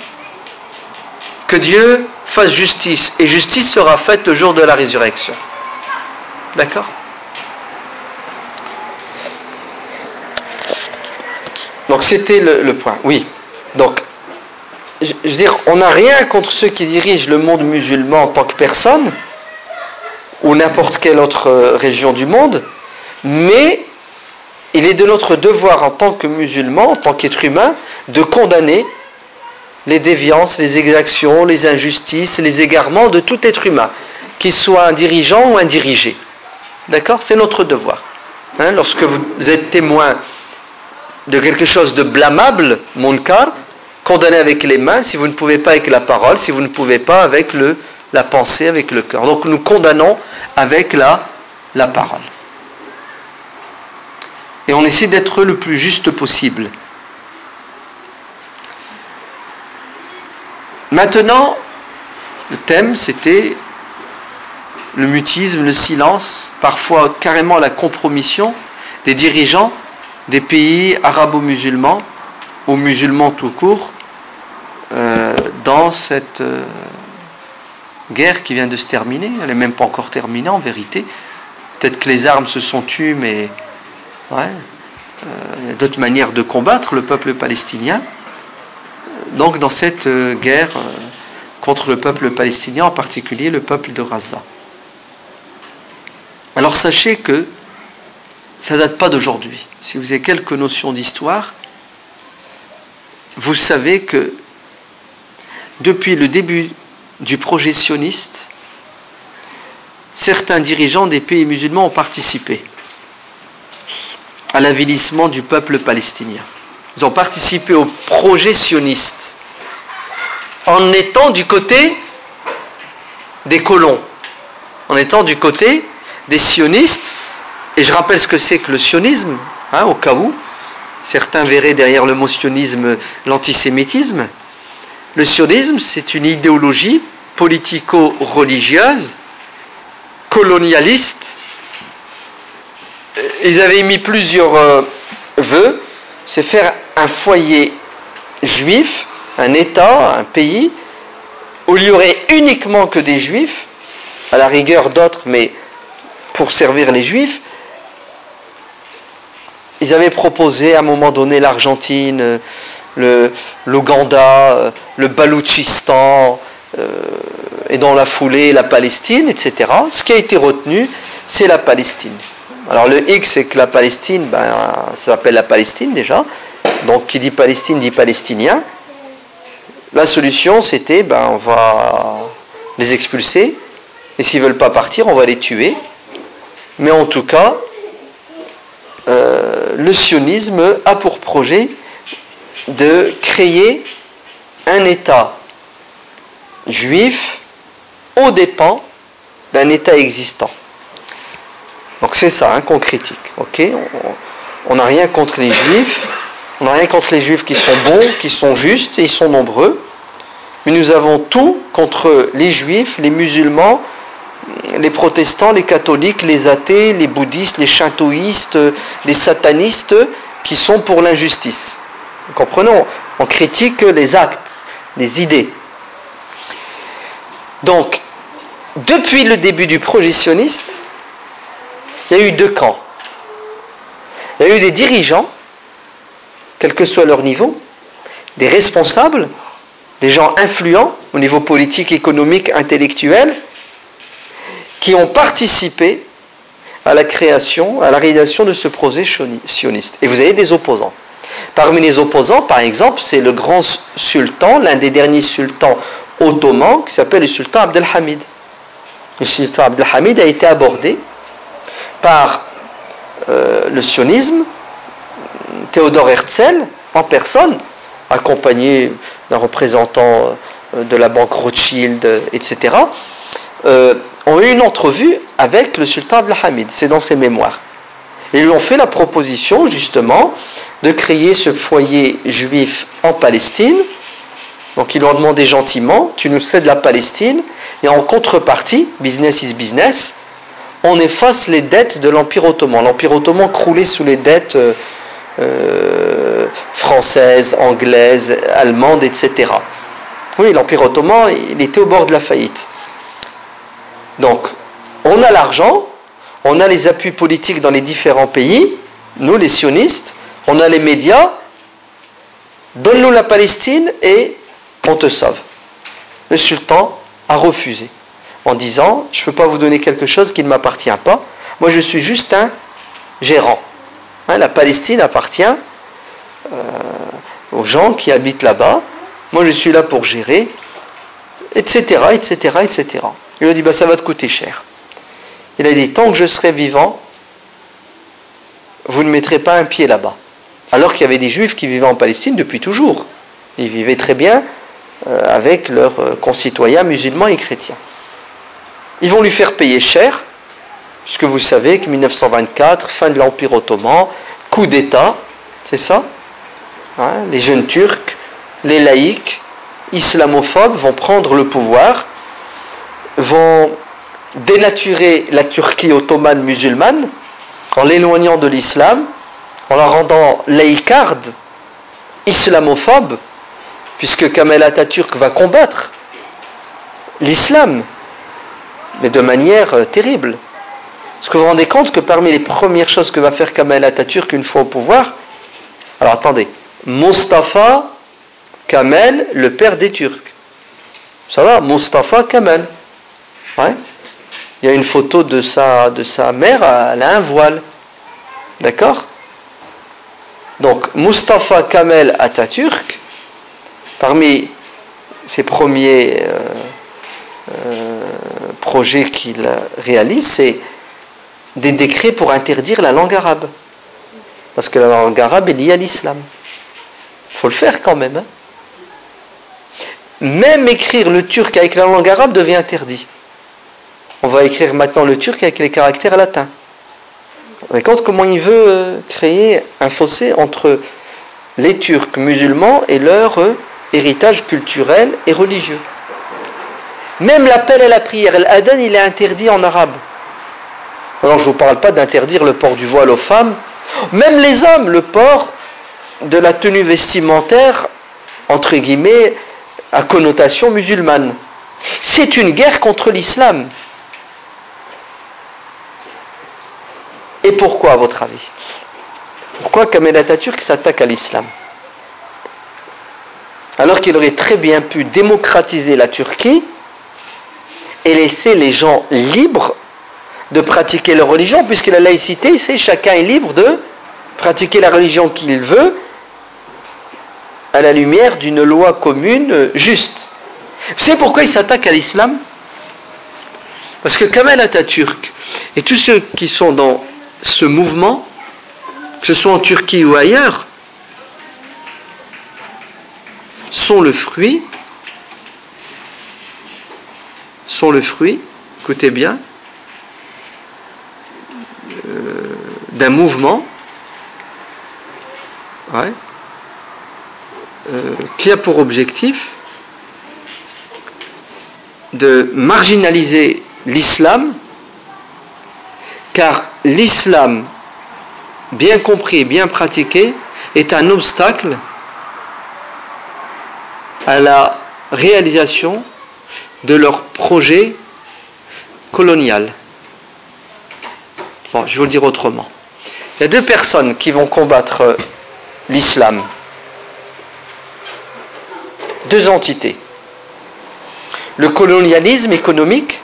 Que Dieu fasse justice. Et justice sera faite le jour de la résurrection. D'accord? Donc c'était le, point. Oui. Donc, je, veux dire, on n'a rien contre ceux qui dirigent le monde musulman en tant que personne, ou n'importe quelle autre euh, région du monde, Mais il est de notre devoir en tant que musulmans, en tant qu'être humain, de condamner les déviances, les exactions, les injustices, les égarements de tout être humain, qu'il soit un dirigeant ou un dirigé. D'accord? C'est notre devoir. Hein, lorsque vous êtes témoin de quelque chose de blâmable, munkar, condamnez avec les mains si vous ne pouvez pas avec la parole, si vous ne pouvez pas avec le, la pensée, avec le cœur. Donc nous condamnons avec la, la parole. Et on essaie d'être le plus juste possible. Maintenant, le thème c'était le mutisme, le silence, parfois carrément la compromission des dirigeants des pays arabo-musulmans ou musulmans tout court dans cette euh, guerre qui vient de se terminer. Elle n'est même pas encore terminée en vérité. Peut-être que les armes se sont tues, mais ouais, euh, il y a d'autres manières de combattre le peuple palestinien. Donc dans cette guerre contre le peuple palestinien, en particulier le peuple de Gaza. Alors sachez que ça ne date pas d'aujourd'hui. Si vous avez quelques notions d'histoire, vous savez que depuis le début du projet sioniste, certains dirigeants des pays musulmans ont participé à l'avilissement du peuple palestinien. Ils ont participé au projet sioniste en étant du côté des colons, en étant du côté des sionistes, et je rappelle ce que c'est que le sionisme, hein, au cas où certains verraient derrière le mot sionisme l'antisémitisme. Le sionisme, c'est une idéologie politico-religieuse, colonialiste. Ils avaient mis plusieurs euh, vœux, c'est faire un foyer juif, un État, un pays, où il y aurait uniquement que des juifs, à la rigueur d'autres, mais pour servir les juifs, ils avaient proposé à un moment donné l'Argentine, l'Ouganda, euh, le Baloutchistan, euh, et dans la foulée la Palestine, etc. Ce qui a été retenu, c'est la Palestine. Alors le X, c'est que la Palestine, ben, ça s'appelle la Palestine déjà. Donc qui dit Palestine dit palestinien. La solution, c'était, ben, on va les expulser, et s'ils ne veulent pas partir, on va les tuer. Mais en tout cas, euh, le sionisme a pour projet de créer un État juif aux dépens d'un État existant. Donc c'est ça qu'on critique. on n'a rien contre les juifs, on n'a rien contre les juifs qui sont bons, qui sont justes et ils sont nombreux, mais nous avons tout contre les juifs, les musulmans, les protestants, les catholiques, les athées, les bouddhistes, les shintoïstes, les satanistes qui sont pour l'injustice. Comprenons, on critique les actes, les idées. Donc, depuis le début du projectionniste, il y a eu deux camps. Il y a eu des dirigeants, quel que soit leur niveau, des responsables, des gens influents au niveau politique, économique, intellectuel, qui ont participé à la création, à la réalisation de ce projet sioniste. Et vous avez des opposants. Parmi les opposants, par exemple, c'est le grand sultan, l'un des derniers sultans ottomans, qui s'appelle le sultan Abdelhamid. Le sultan Abdelhamid a été abordé par euh, le sionisme, Théodore Herzl, en personne, accompagné d'un représentant euh, de la banque Rothschild, etc ont eu une entrevue avec le sultan Abdelhamid, c'est dans ses mémoires. Ils lui ont fait la proposition justement de créer ce foyer juif en Palestine. Donc ils lui ont demandé gentiment, tu nous cèdes la Palestine, et en contrepartie, business is business, on efface les dettes de l'Empire ottoman. L'Empire ottoman croulait sous les dettes euh, euh, françaises, anglaises, allemandes, etc. Oui, l'Empire ottoman, il était au bord de la faillite. Donc, on a l'argent, on a les appuis politiques dans les différents pays, nous les sionistes, on a les médias, donne-nous la Palestine et on te sauve. Le sultan a refusé en disant, je ne peux pas vous donner quelque chose qui ne m'appartient pas, moi je suis juste un gérant. Hein, la Palestine appartient euh, aux gens qui habitent là-bas. Moi, je suis là pour gérer, etc., etc., etc. Il a dit, bah, ça va te coûter cher. Il a dit, tant que je serai vivant, vous ne mettrez pas un pied là-bas. Alors qu'il y avait des juifs qui vivaient en Palestine depuis toujours. Ils vivaient très bien euh, avec leurs euh, concitoyens musulmans et chrétiens. Ils vont lui faire payer cher, puisque vous savez que 1924, fin de l'Empire ottoman, coup d'État, c'est ça? Hein, Les jeunes Turcs, les laïcs, islamophobes vont prendre le pouvoir, vont dénaturer la Turquie ottomane musulmane en l'éloignant de l'islam, en la rendant laïcarde, islamophobe, puisque Kamel Atatürk va combattre l'islam, mais de manière euh, terrible. Est-ce que vous vous rendez compte que parmi les premières choses que va faire Kamel Atatürk une fois au pouvoir, alors attendez, Mustafa Kamel, le père des Turcs. Ça va, Mustafa Kamel. Il y a une photo de sa, de sa mère, elle a un voile. D'accord? Donc, Mustafa Kamel Atatürk, parmi ses premiers euh, euh, projets qu'il réalise, c'est des décrets pour interdire la langue arabe. Parce que la langue arabe est liée à l'islam. Il faut le faire quand même. Hein. même écrire le turc avec la langue arabe devient interdit. On va écrire maintenant le turc avec les caractères latins. Vous compte comment il veut euh, créer un fossé entre les Turcs musulmans et leur euh, héritage culturel et religieux. Même l'appel à la prière, l'adhan, il est interdit en arabe. Alors je ne vous parle pas d'interdire le port du voile aux femmes. Même les hommes, le port de la tenue vestimentaire, entre guillemets, à connotation musulmane. C'est une guerre contre l'islam. Et pourquoi, à votre avis? Pourquoi Kamel Atatürk s'attaque à l'islam? Alors qu'il aurait très bien pu démocratiser la Turquie et laisser les gens libres de pratiquer leur religion, puisque la laïcité, c'est chacun est libre de pratiquer la religion qu'il veut à la lumière d'une loi commune juste. Vous savez pourquoi il s'attaque à l'islam? Parce que Kamel Atatürk et tous ceux qui sont dans ce mouvement, que ce soit en Turquie ou ailleurs, sont le fruit, sont le fruit, écoutez bien, euh, d'un mouvement euh, qui a pour objectif de marginaliser l'islam car l'islam, bien compris bien pratiqué, est un obstacle à la réalisation de leur projet colonial. Bon, je vais vous le dire autrement. Il y a deux personnes qui vont combattre l'islam. Deux entités. Le colonialisme économique,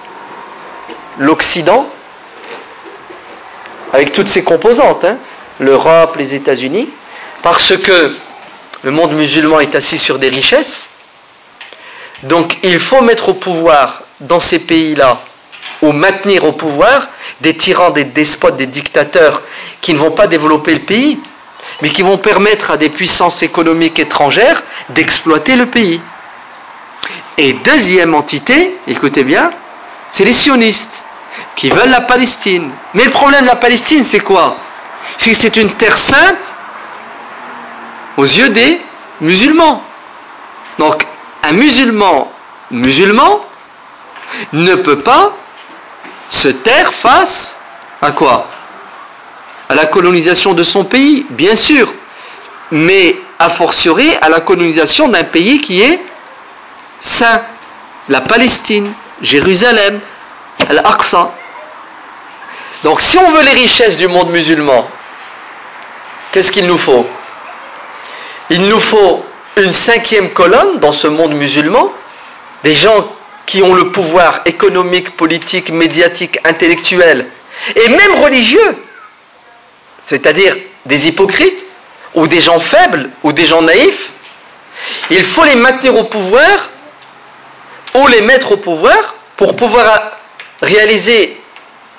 l'Occident, avec toutes ses composantes, hein. l'Europe, les États-Unis, parce que le monde musulman est assis sur des richesses. Donc il faut mettre au pouvoir dans ces pays-là, ou maintenir au pouvoir, des tyrans, des despotes, des dictateurs qui ne vont pas développer le pays, mais qui vont permettre à des puissances économiques étrangères d'exploiter le pays. Et deuxième entité, écoutez bien, c'est les sionistes qui veulent la Palestine. Mais le problème de la Palestine, c'est quoi? C'est que c'est une terre sainte aux yeux des musulmans. Donc, un musulman musulman ne peut pas se taire face à quoi? À la colonisation de son pays, bien sûr, mais a fortiori à la colonisation d'un pays qui est saint, la Palestine, Jérusalem, Al-Aqsa. Donc si on veut les richesses du monde musulman, qu'est-ce qu'il nous faut? Il nous faut une cinquième colonne dans ce monde musulman, des gens qui ont le pouvoir économique, politique, médiatique, intellectuel et même religieux c'est-à-dire des hypocrites, ou des gens faibles, ou des gens naïfs, il faut les maintenir au pouvoir, ou les mettre au pouvoir, pour pouvoir réaliser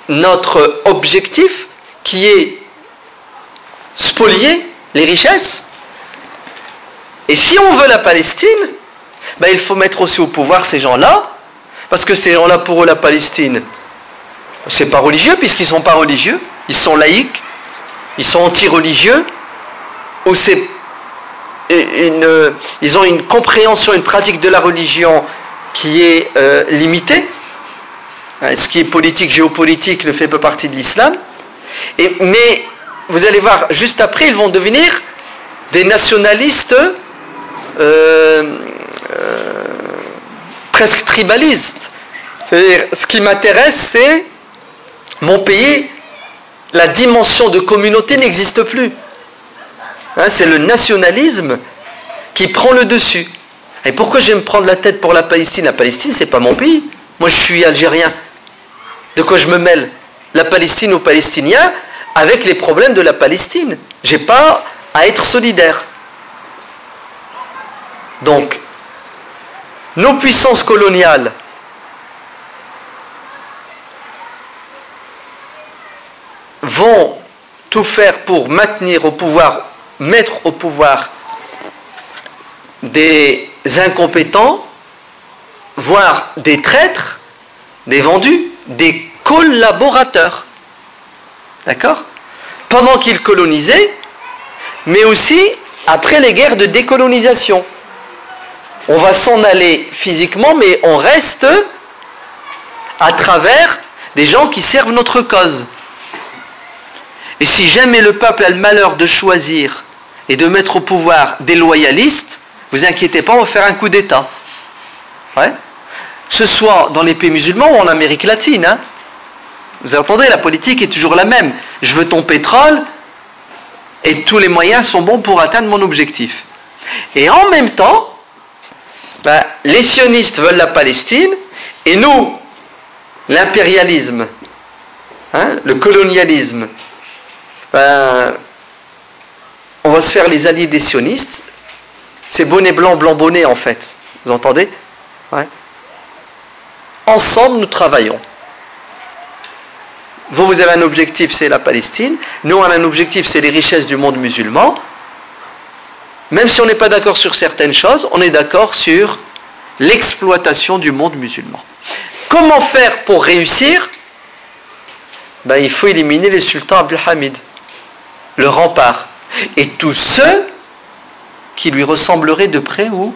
notre objectif, qui est spolier les richesses. Et si on veut la Palestine, ben il faut mettre aussi au pouvoir ces gens-là, parce que ces gens-là, pour eux, la Palestine, c'est pas religieux, puisqu'ils sont pas religieux, ils sont laïcs, ils sont anti-religieux, ou c'est une, ils ont une compréhension, une pratique de la religion qui est euh, limitée. Hein, ce qui est politique, géopolitique ne fait pas partie de l'islam. mais vous allez voir, juste après, ils vont devenir des nationalistes euh, euh, presque tribalistes. Ce qui m'intéresse, c'est mon pays, la dimension de communauté n'existe plus. Hein, c'est le nationalisme qui prend le dessus. Et pourquoi je vais me prendre la tête pour la Palestine? La Palestine, c'est pas mon pays. Moi, je suis algérien. De quoi je me mêle La Palestine aux Palestiniens avec les problèmes de la Palestine. J'ai pas à être solidaire. Donc, nos puissances coloniales vont tout faire pour maintenir au pouvoir, mettre au pouvoir des incompétents, voire des traîtres, des vendus, des collaborateurs. D'accord? Pendant qu'ils colonisaient, mais aussi après les guerres de décolonisation. On va s'en aller physiquement, mais on reste à travers des gens qui servent notre cause. Et si jamais le peuple a le malheur de choisir et de mettre au pouvoir des loyalistes, vous inquiétez pas, on va faire un coup d'État. Ouais? Ce soit dans les pays musulmans ou en Amérique latine. Hein. Vous entendez, la politique est toujours la même. Je veux ton pétrole et tous les moyens sont bons pour atteindre mon objectif. Et en même temps, ben, les sionistes veulent la Palestine et nous, l'impérialisme, hein, le colonialisme, ben, on va se faire les alliés des sionistes. C'est bonnet blanc, blanc bonnet en fait. Vous entendez? Ensemble, nous travaillons. Vous, vous avez un objectif, c'est la Palestine. Nous, on a un objectif, c'est les richesses du monde musulman. Même si on n'est pas d'accord sur certaines choses, on est d'accord sur l'exploitation du monde musulman. Comment faire pour réussir? Ben, Il faut éliminer les sultans Abdelhamid le rempart, et tous ceux qui lui ressembleraient de près ou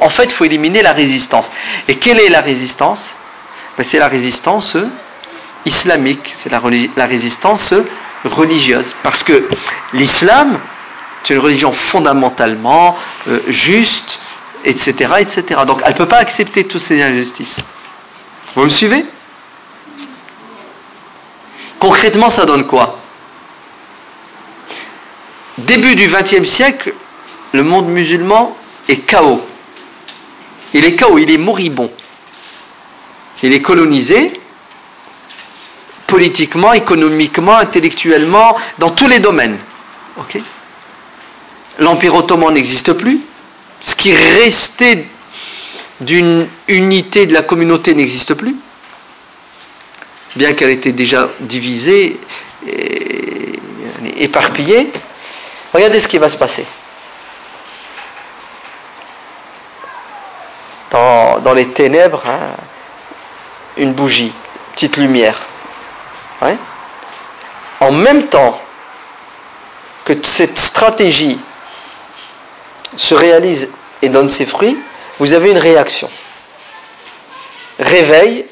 En fait, il faut éliminer la résistance. Et quelle est la résistance? Ben, C'est la résistance islamique, c'est la, résistance religieuse. Parce que l'islam, c'est une religion fondamentalement euh, juste, etc., etc. Donc elle ne peut pas accepter toutes ces injustices. Vous me suivez? Concrètement, ça donne quoi? Début du XXe siècle, le monde musulman est chaos. Il est chaos, il est moribond. Il est colonisé politiquement, économiquement, intellectuellement, dans tous les domaines. L'Empire ottoman n'existe plus. Ce qui restait d'une unité de la communauté n'existe plus. Bien qu'elle était déjà divisée et éparpillée. Regardez ce qui va se passer. Dans, les ténèbres, hein, une bougie, petite lumière. En même temps que cette stratégie se réalise et donne ses fruits, vous avez une réaction. Réveil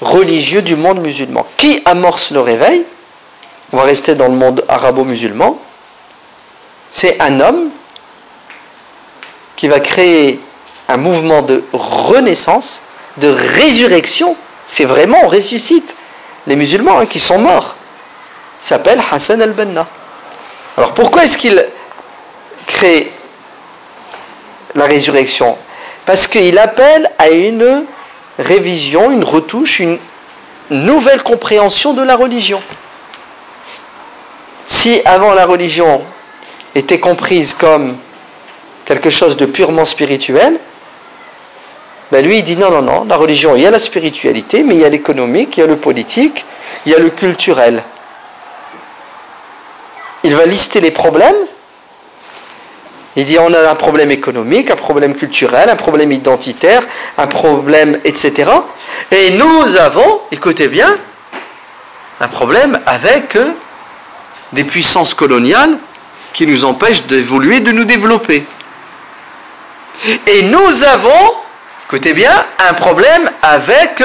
religieux du monde musulman. Qui amorce le réveil? On va rester dans le monde arabo-musulman c'est un homme qui va créer un mouvement de renaissance, de résurrection. C'est vraiment, on ressuscite les musulmans hein, qui sont morts. Il s'appelle Hassan al-Banna. Alors pourquoi est-ce qu'il crée la résurrection? Parce qu'il appelle à une révision, une retouche, une nouvelle compréhension de la religion. Si avant la religion était comprise comme quelque chose de purement spirituel, ben lui il dit non, non, non, la religion, il y a la spiritualité, mais il y a l'économique, il y a le politique, il y a le culturel. Il va lister les problèmes. Il dit on a un problème économique, un problème culturel, un problème identitaire, un problème, etc. Et nous avons, écoutez bien, un problème avec des puissances coloniales qui nous empêchent d'évoluer, de nous développer. Et nous avons, écoutez bien, un problème avec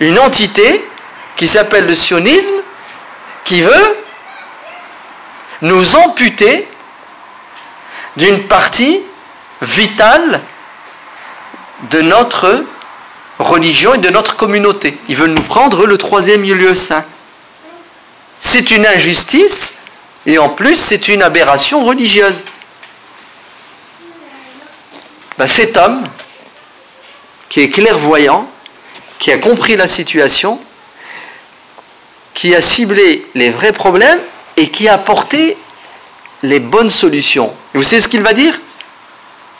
une entité qui s'appelle le sionisme, qui veut nous amputer d'une partie vitale de notre religion et de notre communauté. Ils veulent nous prendre le troisième lieu saint. C'est une injustice et en plus c'est une aberration religieuse. Ben, cet homme, qui est clairvoyant, qui a compris la situation, qui a ciblé les vrais problèmes et qui a apporté les bonnes solutions. Vous savez ce qu'il va dire?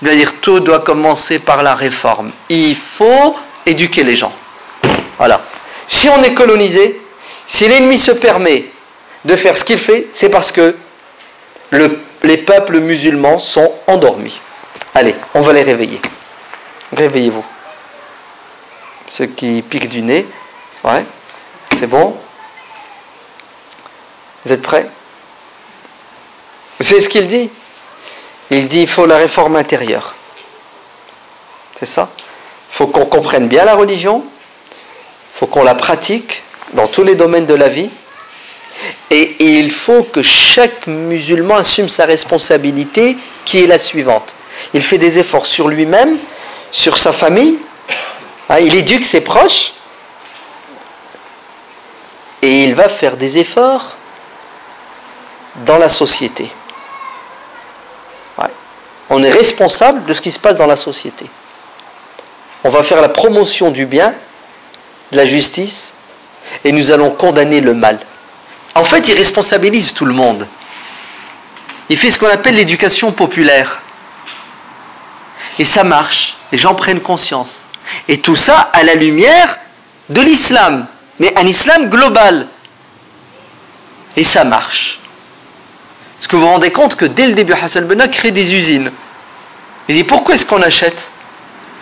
Il va dire tout doit commencer par la réforme. Il faut éduquer les gens. Voilà. Si on est colonisé, si l'ennemi se permet de faire ce qu'il fait, c'est parce que les peuples musulmans sont endormis. Allez, on va les réveiller. Réveillez-vous. Ceux qui piquent du nez, ouais, c'est bon. Vous êtes prêts? Vous savez ce qu'il dit Il dit il faut la réforme intérieure. C'est ça? Il faut qu'on comprenne bien la religion, il faut qu'on la pratique dans tous les domaines de la vie, et il faut que chaque musulman assume sa responsabilité qui est la suivante. Il fait des efforts sur lui-même, sur sa famille, hein, il éduque ses proches, et il va faire des efforts dans la société. On est responsable de ce qui se passe dans la société. On va faire la promotion du bien, de la justice, et nous allons condamner le mal. En fait, il responsabilise tout le monde. Il fait ce qu'on appelle l'éducation populaire. Et ça marche. Les gens prennent conscience. Et tout ça à la lumière de l'islam. Mais un islam global. Et ça marche. Est-ce que vous vous rendez compte que dès le début, Hassan Benna crée des usines Il dit pourquoi est-ce qu'on achète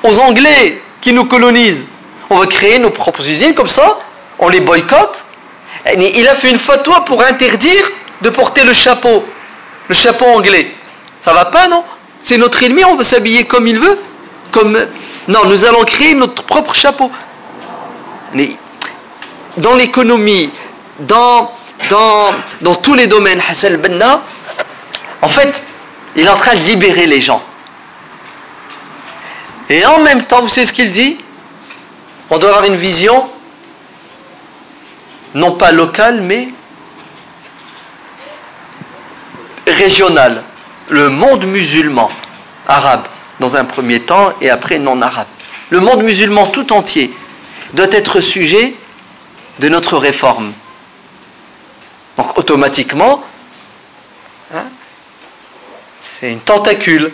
Aux Anglais qui nous colonisent? On va créer nos propres usines comme ça, on les boycotte. Il a fait une fatwa pour interdire de porter le chapeau, le chapeau anglais. Ça va pas, non? C'est notre ennemi, on veut s'habiller comme il veut comme... Non, nous allons créer notre propre chapeau. Dans l'économie, dans dans, tous les domaines, Hassan Benna, en fait, il est en train de libérer les gens. Et en même temps, vous savez ce qu'il dit? On doit avoir une vision, non pas locale, mais régionale. Le monde musulman, arabe, dans un premier temps, et après non arabe. Le monde musulman tout entier doit être sujet de notre réforme. Donc automatiquement, hein, c'est une tentacule.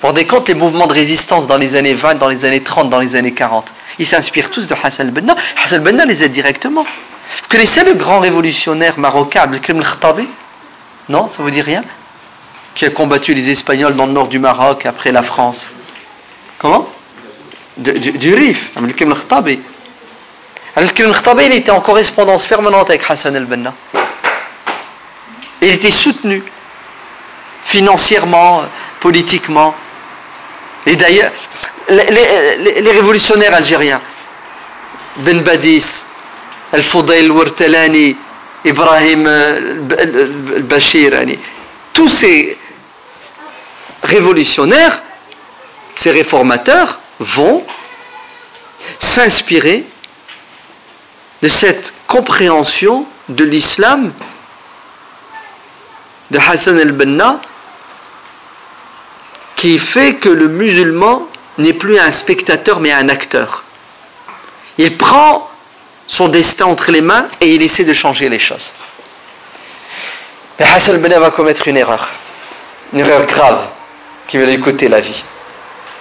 Vous rendez compte les mouvements de résistance dans les années 20, dans les années 30, dans les années 40 Ils s'inspirent tous de Hassan al-Banna. Hassan al-Banna les aide directement. Vous connaissez le grand révolutionnaire marocain Abdelkrim al-Khattabi? Non, ça vous dit rien? Qui a combattu les Espagnols dans le nord du Maroc après la France. Comment du, Rif, Abdelkrim al-Khattabi. Al-Karim il était en correspondance permanente avec Hassan al-Banna. Il était soutenu financièrement, politiquement. Et d'ailleurs, les, révolutionnaires algériens, Ben Badis, Al-Fudayl Wartalani, Ibrahim al-Bashir, tous ces révolutionnaires, ces réformateurs vont s'inspirer de cette compréhension de l'islam de Hassan el-Banna qui fait que le musulman n'est plus un spectateur mais un acteur. Il prend son destin entre les mains et il essaie de changer les choses. Mais Hassan Benet va commettre une erreur, une erreur grave qui va lui coûter la vie.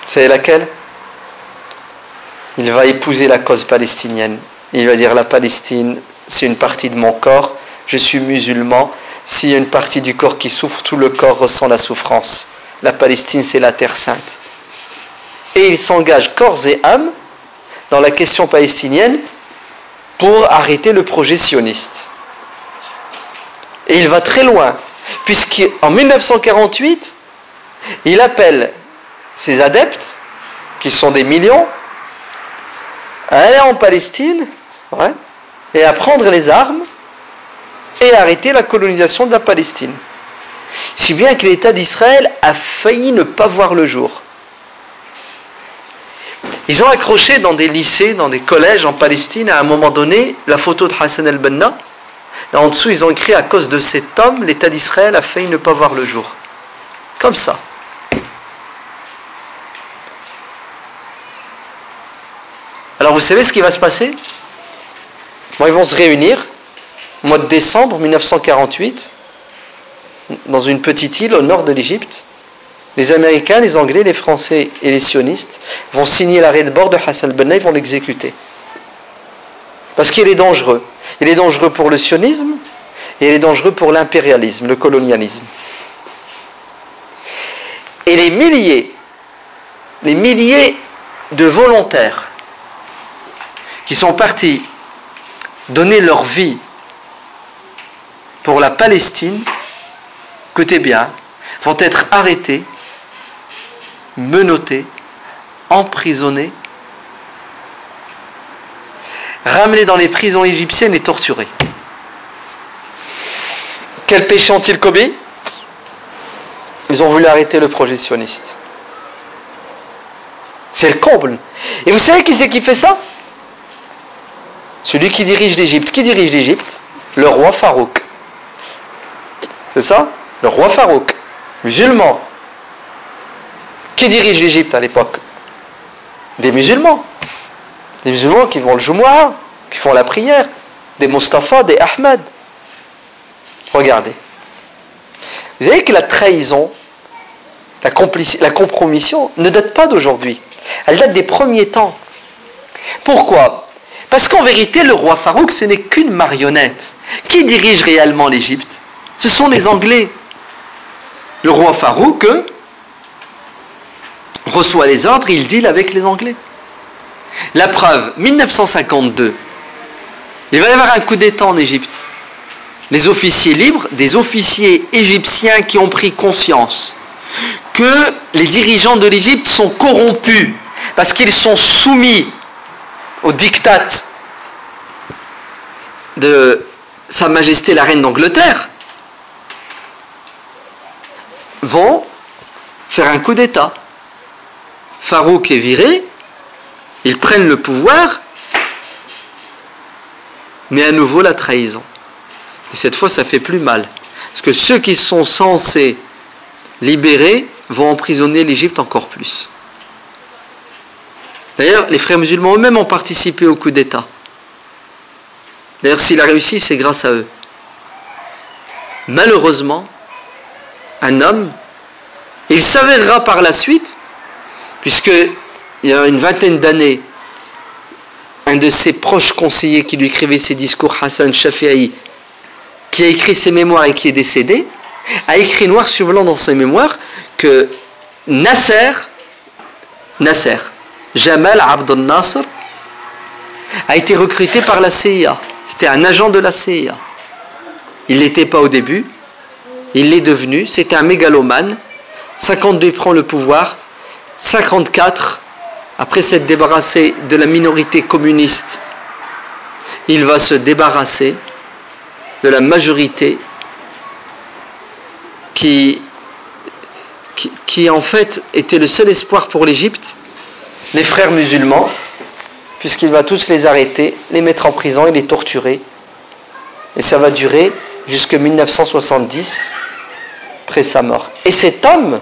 Vous savez laquelle? Il va épouser la cause palestinienne. Il va dire la Palestine, c'est une partie de mon corps, je suis musulman, s'il y a une partie du corps qui souffre, tout le corps ressent la souffrance. La Palestine, c'est la terre sainte. Et il s'engage corps et âme dans la question palestinienne pour arrêter le projet sioniste. Et il va très loin, puisqu'en 1948, il appelle ses adeptes, qui sont des millions, à aller en Palestine et à prendre les armes et à arrêter la colonisation de la Palestine. Si bien que l'État d'Israël a failli ne pas voir le jour. Ils ont accroché dans des lycées, dans des collèges en Palestine, à un moment donné, la photo de Hassan el-Banna. Et en dessous, ils ont écrit à cause de cet homme, l'État d'Israël a failli ne pas voir le jour. Comme ça. Alors vous savez ce qui va se passer? Ils vont se réunir au mois de décembre 1948 dans une petite île au nord de l'Égypte. Les Américains, les Anglais, les Français et les sionistes vont signer l'arrêt de bord de Hassan al-Banna, ils vont l'exécuter. Parce qu'il est dangereux. Il est dangereux pour le sionisme et il est dangereux pour l'impérialisme, le colonialisme. Et les milliers, les milliers de volontaires qui sont partis donner leur vie pour la Palestine, écoutez bien, vont être arrêtés menottés, emprisonnés, ramenés dans les prisons égyptiennes et torturés. Quel péché ont-ils commis? Ils ont voulu arrêter le projet sioniste. C'est le comble. Et vous savez qui c'est qui fait ça? Celui qui dirige l'Égypte. Qui dirige l'Égypte? Le roi Farouk. C'est ça? Le roi Farouk. Musulman. Qui dirige l'Égypte à l'époque? Des musulmans. Des musulmans qui vont le Jumu'ah, qui font la prière. Des Mustafa, des Ahmed. Regardez. Vous savez que la trahison, la, la compromission ne date pas d'aujourd'hui. Elle date des premiers temps. Pourquoi? Parce qu'en vérité, le roi Farouk, ce n'est qu'une marionnette. Qui dirige réellement l'Égypte? Ce sont les Anglais. Le roi Farouk, reçoit les ordres il deal avec les Anglais. La preuve, 1952, il va y avoir un coup d'État en Égypte. Les officiers libres, des officiers égyptiens qui ont pris conscience que les dirigeants de l'Égypte sont corrompus parce qu'ils sont soumis au diktat de Sa Majesté la Reine d'Angleterre, vont faire un coup d'État. Farouk est viré, ils prennent le pouvoir, mais à nouveau la trahison. Et cette fois, ça fait plus mal. Parce que ceux qui sont censés libérer vont emprisonner l'Égypte encore plus. D'ailleurs, les frères musulmans eux-mêmes ont participé au coup d'État. D'ailleurs, s'il a réussi, c'est grâce à eux. Malheureusement, un homme, il s'avérera par la suite puisque il y a une vingtaine d'années, un de ses proches conseillers qui lui écrivait ses discours, Hassan Shafi'i, qui a écrit ses mémoires et qui est décédé, a écrit noir sur blanc dans ses mémoires que Nasser, Nasser, Jamal Abdel Nasser, a été recruté par la CIA. C'était un agent de la CIA. Il n'était pas au début, il l'est devenu, c'était un mégalomane. 52 prend le pouvoir, 54, après s'être débarrassé de la minorité communiste, il va se débarrasser de la majorité qui, en fait était le seul espoir pour l'Égypte, les frères musulmans, puisqu'il va tous les arrêter, les mettre en prison et les torturer. Et ça va durer jusqu'en 1970, après sa mort. Et cet homme,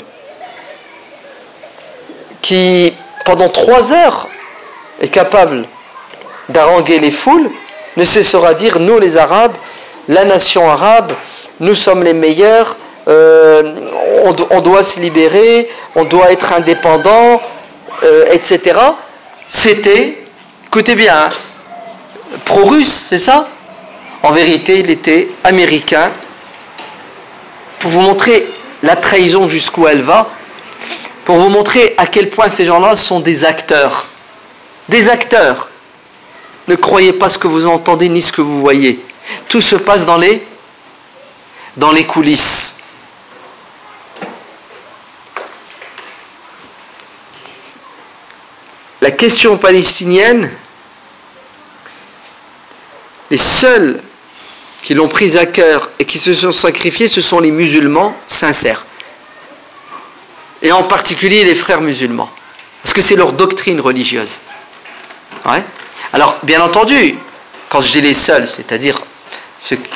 qui, pendant trois heures, est capable d'haranguer les foules, ne cessera de dire nous les Arabes, la nation arabe, nous sommes les meilleurs, euh, on, doit se libérer, on doit être indépendant, euh, etc. C'était, écoutez bien, hein, pro-russe, c'est ça? En vérité, il était américain. Pour vous montrer la trahison jusqu'où elle va, pour vous montrer à quel point ces gens-là sont des acteurs. Des acteurs. Ne croyez pas ce que vous entendez ni ce que vous voyez. Tout se passe dans les, dans les coulisses. La question palestinienne, les seuls qui l'ont prise à cœur et qui se sont sacrifiés, ce sont les musulmans sincères. Et en particulier les frères musulmans. Parce que c'est leur doctrine religieuse. Alors, bien entendu, quand je dis les seuls, c'est-à-dire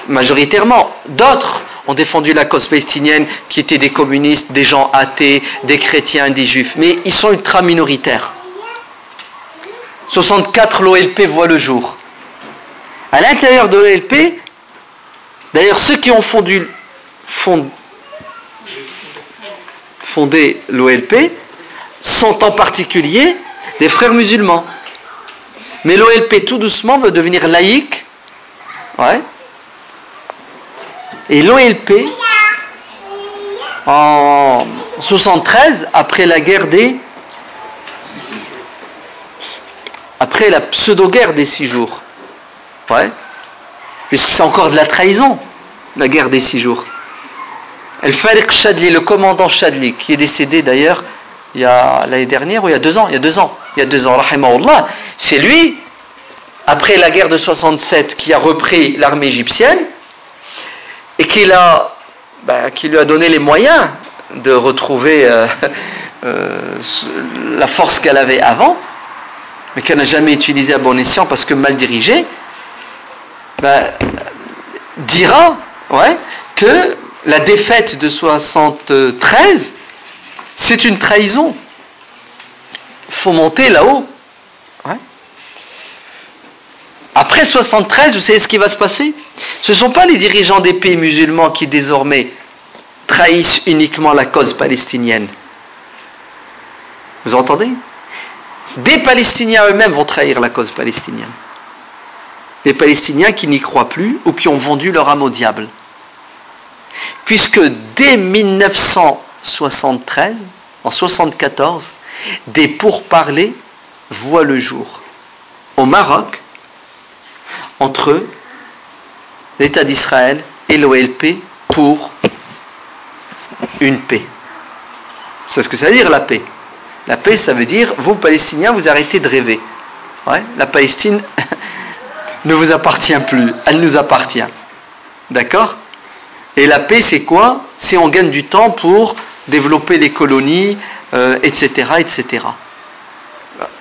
majoritairement, d'autres ont défendu la cause palestinienne qui étaient des communistes, des gens athées, des chrétiens, des juifs. Mais ils sont ultra minoritaires. 64, l'OLP voit le jour. À l'intérieur de l'OLP, d'ailleurs, ceux qui ont fondé l'OLP sont en particulier des frères musulmans. Mais l'OLP, tout doucement, veut devenir laïque. Et l'OLP, en 73, après la guerre des après la pseudo-guerre des six jours. Ouais. Puisque c'est encore de la trahison, la guerre des six jours? El Farik Chadli, le commandant Chadli, qui est décédé d'ailleurs il y a l'année dernière ou il y a deux ans, il y a deux ans, il y a deux ans, c'est lui, après la guerre de 67, qui a repris l'armée égyptienne et ben, qui lui a donné les moyens de retrouver euh, euh, la force qu'elle avait avant mais qu'elle n'a jamais utilisé à bon escient parce que mal dirigée, ben, dira que la défaite de 73, c'est une trahison. Faut monter là-haut. Après 73, vous savez ce qui va se passer? Ce ne sont pas les dirigeants des pays musulmans qui désormais trahissent uniquement la cause palestinienne. Vous entendez? Des Palestiniens eux-mêmes vont trahir la cause palestinienne. Des Palestiniens qui n'y croient plus ou qui ont vendu leur âme au diable. Puisque dès 1973, en 1974, des pourparlers voient le jour au Maroc entre l'État d'Israël et l'OLP pour une paix. C'est ce que ça veut dire la paix. La paix, ça veut dire, vous, Palestiniens, vous arrêtez de rêver. la Palestine ne vous appartient plus, elle nous appartient. D'accord? Et la paix, c'est quoi? C'est on gagne du temps pour développer les colonies, etc., euh, etc.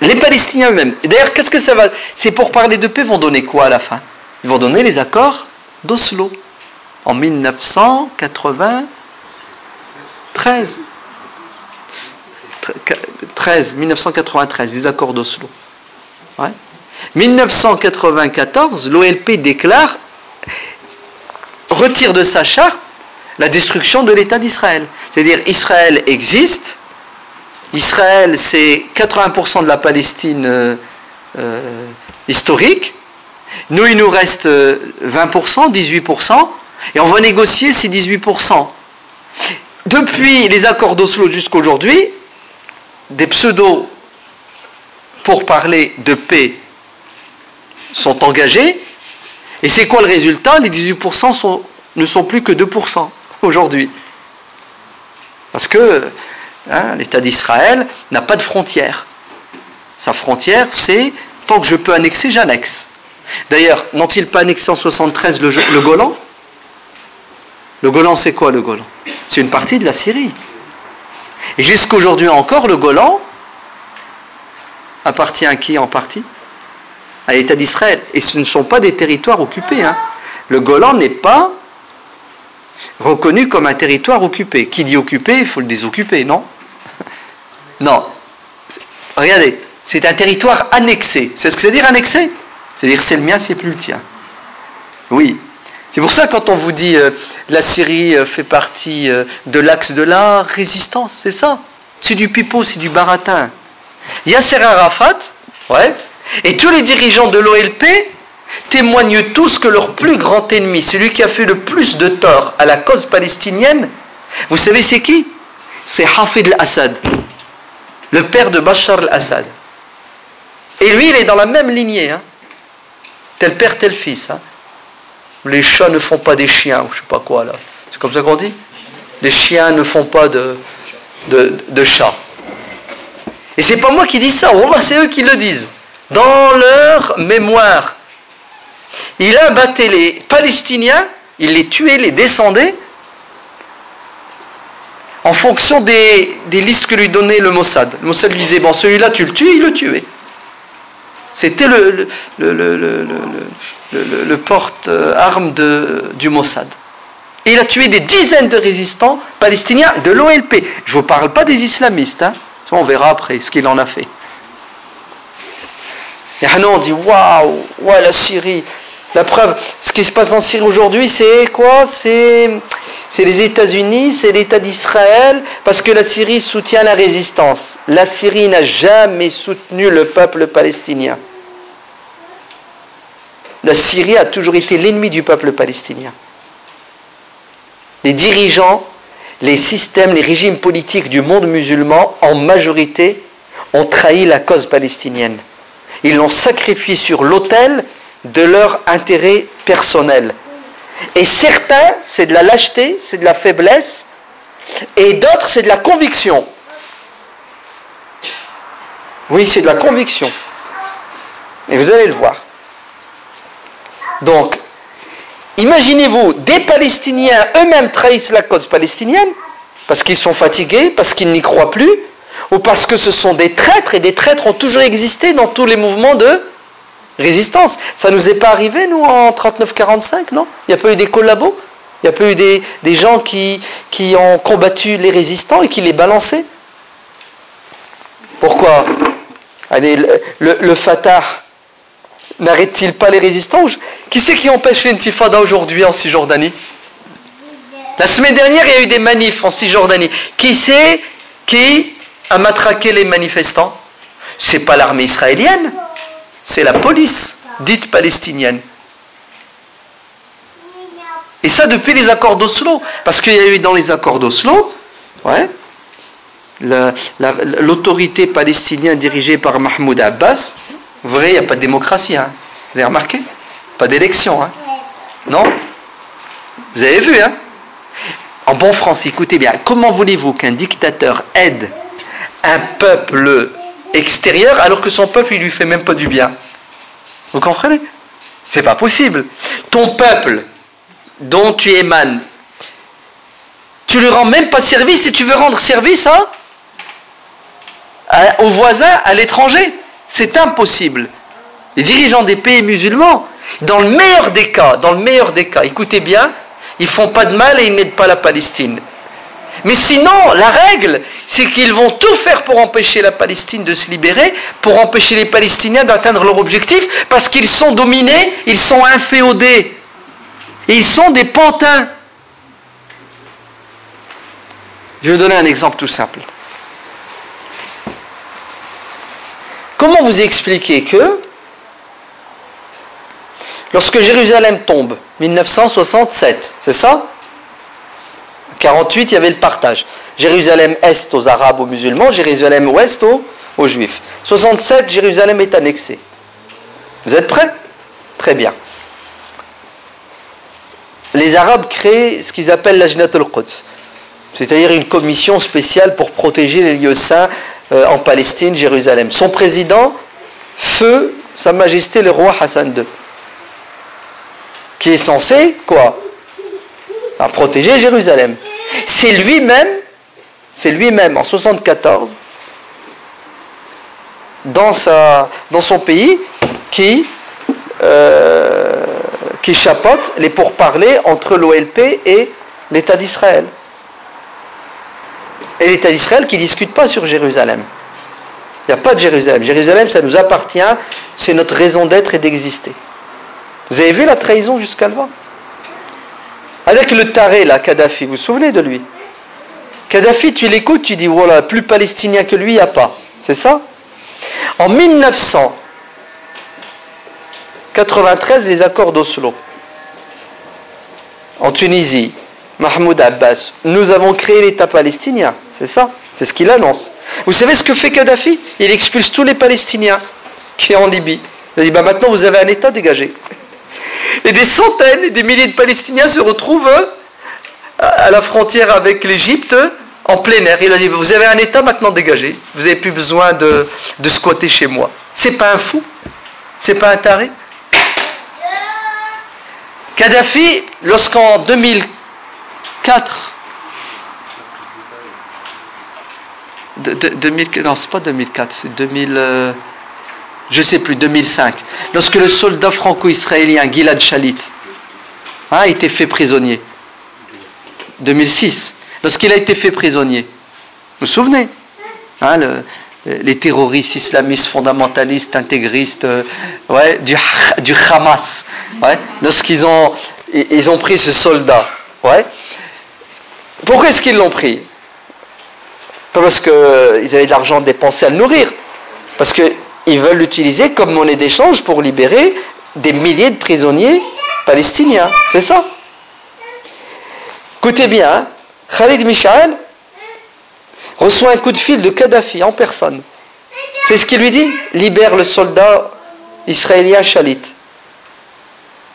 Les Palestiniens eux-mêmes. D'ailleurs, qu'est-ce que ça va? C'est pour parler de paix, vont donner quoi à la fin? Ils vont donner les accords d'Oslo en 1993. 13, 1993, les accords d'Oslo. 1994, l'OLP déclare, retire de sa charte la destruction de l'État d'Israël. C'est-à-dire Israël existe, Israël c'est 80% de la Palestine euh, euh, historique, nous il nous reste 20%, 18%, et on va négocier ces 18%. Depuis les accords d'Oslo jusqu'à aujourd'hui, des pseudos pour parler de paix sont engagés. Et c'est quoi le résultat? Les 18% ne sont plus que 2% aujourd'hui. Parce que hein, l'État d'Israël n'a pas de frontière. Sa frontière, c'est tant que je peux annexer, j'annexe. D'ailleurs, n'ont-ils pas annexé en 73 le, le Golan? Le Golan, c'est quoi le Golan? C'est une partie de la Syrie. Et jusqu'aujourd'hui encore, le Golan appartient à qui en partie? À l'État d'Israël. Et ce ne sont pas des territoires occupés. Hein. Le Golan n'est pas reconnu comme un territoire occupé. Qui dit occupé, il faut le désoccuper, non? Non. Regardez, c'est un territoire annexé. C'est ce que c'est dire annexé? C'est-à-dire c'est le mien, c'est plus le tien. Oui. C'est pour ça quand on vous dit euh, la Syrie euh, fait partie euh, de l'axe de la résistance, c'est ça. C'est du pipeau, c'est du baratin. Yasser Arafat, et tous les dirigeants de l'OLP témoignent tous que leur plus grand ennemi, celui qui a fait le plus de tort à la cause palestinienne, vous savez c'est qui? C'est Hafid al-Assad, le père de Bachar al-Assad. Et lui, il est dans la même lignée. Hein. Tel père, tel fils. Hein. Les chats ne font pas des chiens, ou je sais pas quoi là. C'est comme ça qu'on dit? Les chiens ne font pas de, chats. Et c'est pas moi qui dis ça, c'est eux qui le disent. Dans leur mémoire. Il a battu les Palestiniens, il les tuait, les descendait, en fonction des, listes que lui donnait le Mossad. Le Mossad lui disait, bon, celui-là tu le tues, il le tuait. C'était le, le, porte-arme du Mossad. Il a tué des dizaines de résistants palestiniens de l'OLP. Je ne vous parle pas des islamistes. Hein. on verra après ce qu'il en a fait. Et on dit waouh, la Syrie. La preuve, ce qui se passe en Syrie aujourd'hui, c'est quoi? C'est les États-Unis, c'est l'État d'Israël, parce que la Syrie soutient la résistance. La Syrie n'a jamais soutenu le peuple palestinien. La Syrie a toujours été l'ennemi du peuple palestinien. Les dirigeants, les systèmes, les régimes politiques du monde musulman, en majorité, ont trahi la cause palestinienne. Ils l'ont sacrifié sur l'autel de leur intérêt personnel. Et certains, c'est de la lâcheté, c'est de la faiblesse, et d'autres, c'est de la conviction. Oui, c'est de la conviction. Et vous allez le voir. Donc, imaginez-vous, des Palestiniens eux-mêmes trahissent la cause palestinienne, parce qu'ils sont fatigués, parce qu'ils n'y croient plus, ou parce que ce sont des traîtres, et des traîtres ont toujours existé dans tous les mouvements de résistance. Ça ne nous est pas arrivé, nous, en 39-45, non? Il n'y a pas eu des collabos? Il n'y a pas eu des, gens qui, qui ont combattu les résistants et qui les balançaient? Pourquoi? Allez, le, le, Fatah n'arrête-t-il pas les résistants Qui c'est qui empêche l'intifada aujourd'hui en Cisjordanie La semaine dernière, il y a eu des manifs en Cisjordanie. Qui c'est qui a matraqué les manifestants C'est pas l'armée israélienne, c'est la police dite palestinienne. Et ça depuis les accords d'Oslo. Parce qu'il y a eu dans les accords d'Oslo, l'autorité palestinienne dirigée par Mahmoud Abbas, vous voyez, il n'y a pas de démocratie. Hein. Vous avez remarqué? Pas d'élection. Hein. Non? Vous avez vu, hein? En bon français, écoutez bien, comment voulez-vous qu'un dictateur aide un peuple extérieur alors que son peuple, il lui fait même pas du bien? Vous comprenez? C'est pas possible. Ton peuple dont tu émanes, tu lui rends même pas service et tu veux rendre service à, aux voisins, à l'étranger. C'est impossible. Les dirigeants des pays musulmans, dans le meilleur des cas, dans le meilleur des cas, écoutez bien, ils font pas de mal et ils n'aident pas la Palestine. Mais sinon, la règle, c'est qu'ils vont tout faire pour empêcher la Palestine de se libérer, pour empêcher les Palestiniens d'atteindre leur objectif, parce qu'ils sont dominés, ils sont inféodés. Et ils sont des pantins. Je vais vous donner un exemple tout simple. Comment vous expliquer que, lorsque Jérusalem tombe, 1967, c'est ça? 48, il y avait le partage. Jérusalem Est aux Arabes, aux musulmans, Jérusalem Ouest aux, aux Juifs. 67, Jérusalem est annexée. Vous êtes prêts? Très bien. Les Arabes créent ce qu'ils appellent la al-Quds, c'est-à-dire une commission spéciale pour protéger les lieux saints euh, en Palestine, Jérusalem. Son président, feu Sa Majesté le roi Hassan II, qui est censé, quoi À protéger Jérusalem. C'est lui-même, c'est lui-même en 74, dans, dans son pays, qui, euh, qui chapote les pourparlers entre l'OLP et l'État d'Israël. Et l'État d'Israël qui ne discute pas sur Jérusalem. Il n'y a pas de Jérusalem. Jérusalem, ça nous appartient, c'est notre raison d'être et d'exister. Vous avez vu la trahison jusqu'à là Avec le taré, là, Kadhafi, vous vous souvenez de lui? Kadhafi, tu l'écoutes, tu dis, voilà, plus palestinien que lui, il n'y a pas. C'est ça? En 1993, les accords d'Oslo. En Tunisie, Mahmoud Abbas, nous avons créé l'État palestinien. C'est ça C'est ce qu'il annonce. Vous savez ce que fait Kadhafi? Il expulse tous les Palestiniens qui sont en Libye. Il dit bah maintenant vous avez un État dégagé. Et des centaines et des milliers de Palestiniens se retrouvent à la frontière avec l'Égypte en plein air. Il a dit vous avez un État maintenant dégagé. Vous n'avez plus besoin de, de squatter chez moi. C'est pas un fou? C'est pas un taré? Kadhafi, lorsqu'en 2004 de, non, c'est pas 2004, c'est 2000, euh, je sais plus, 2005. Lorsque le soldat franco-israélien Gilad Shalit hein, a été fait prisonnier. 2006. Lorsqu'il a été fait prisonnier. Vous vous souvenez hein, Les terroristes islamistes, fondamentalistes, intégristes, euh, du, Hamas. Ouais, lorsqu'ils ont, ils ont pris ce soldat. Pourquoi est-ce qu'ils l'ont pris? Pas parce qu'ils avaient de l'argent dépensé à le nourrir, parce qu'ils veulent l'utiliser comme monnaie d'échange pour libérer des milliers de prisonniers palestiniens. C'est ça. Écoutez bien, hein. Khalid Michal reçoit un coup de fil de Kadhafi en personne. C'est ce qu'il lui dit Libère le soldat israélien Shalit.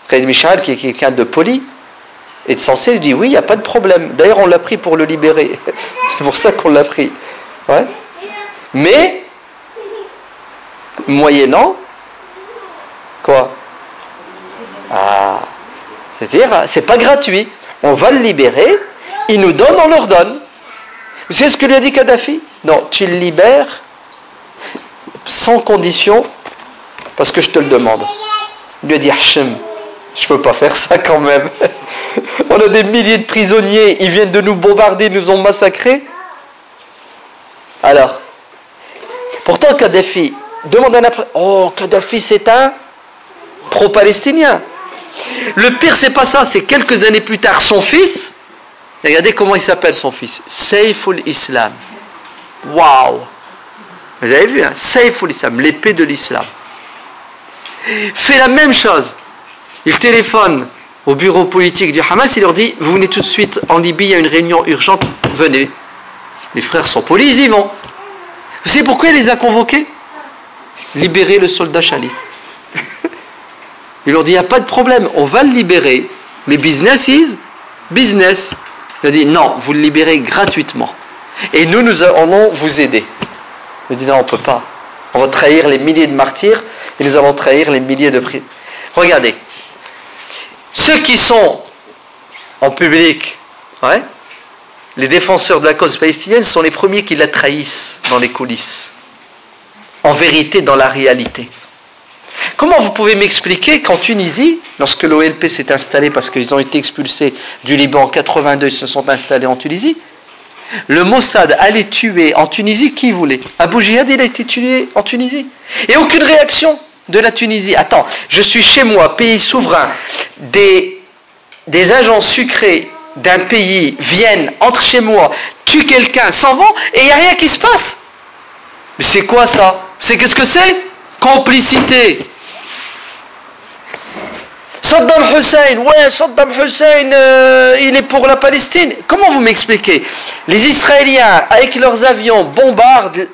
Khalid Michal, qui est quelqu'un de poli, et de censé lui dit oui, il n'y a pas de problème. D'ailleurs, on l'a pris pour le libérer. C'est pour ça qu'on l'a pris. Mais, moyennant, quoi? Ah, c'est-à-dire, c'est pas gratuit. On va le libérer, il nous donne, on leur donne. Vous savez ce que lui a dit Kadhafi? Non, tu le libères sans condition, parce que je te le demande. Il lui a dit Hachem, je peux pas faire ça quand même. On a des milliers de prisonniers, ils viennent de nous bombarder, ils nous ont massacrés. Alors, pourtant Kadhafi demande un après. Oh, Kadhafi c'est un pro-palestinien. Le pire c'est pas ça, c'est quelques années plus tard son fils. Regardez comment il s'appelle son fils. Saiful Islam. Waouh Vous avez vu, hein Saiful Islam, l'épée de l'islam. Fait la même chose. Il téléphone au bureau politique du Hamas, il leur dit Vous venez tout de suite en Libye, il y a une réunion urgente, venez. Les frères sont polis, ils y vont. Vous savez pourquoi il les a convoqués? Libérer le soldat Chalit. il leur dit Il n'y a pas de problème, on va le libérer. Mais business is business. Il a dit Non, vous le libérez gratuitement. Et nous, nous allons vous aider. Il dit Non, on ne peut pas. On va trahir les milliers de martyrs et nous allons trahir les milliers de prix. Regardez, ceux qui sont en public, les défenseurs de la cause palestinienne sont les premiers qui la trahissent dans les coulisses. En vérité, dans la réalité. Comment vous pouvez m'expliquer qu'en Tunisie, lorsque l'OLP s'est installé parce qu'ils ont été expulsés du Liban en 82, ils se sont installés en Tunisie, le Mossad allait tuer en Tunisie qui voulait? Abu Jihad, il a été tué en Tunisie. Et aucune réaction de la Tunisie. Attends, je suis chez moi, pays souverain. Des, agents sucrés d'un pays viennent, entrent chez moi, tuent quelqu'un, s'en vont, et il n'y a rien qui se passe. Mais c'est quoi ça? C'est qu'est-ce que c'est? Complicité. Saddam Hussein, ouais, Saddam Hussein, euh, il est pour la Palestine. Comment vous m'expliquez? Les Israéliens, avec leurs avions, bombardent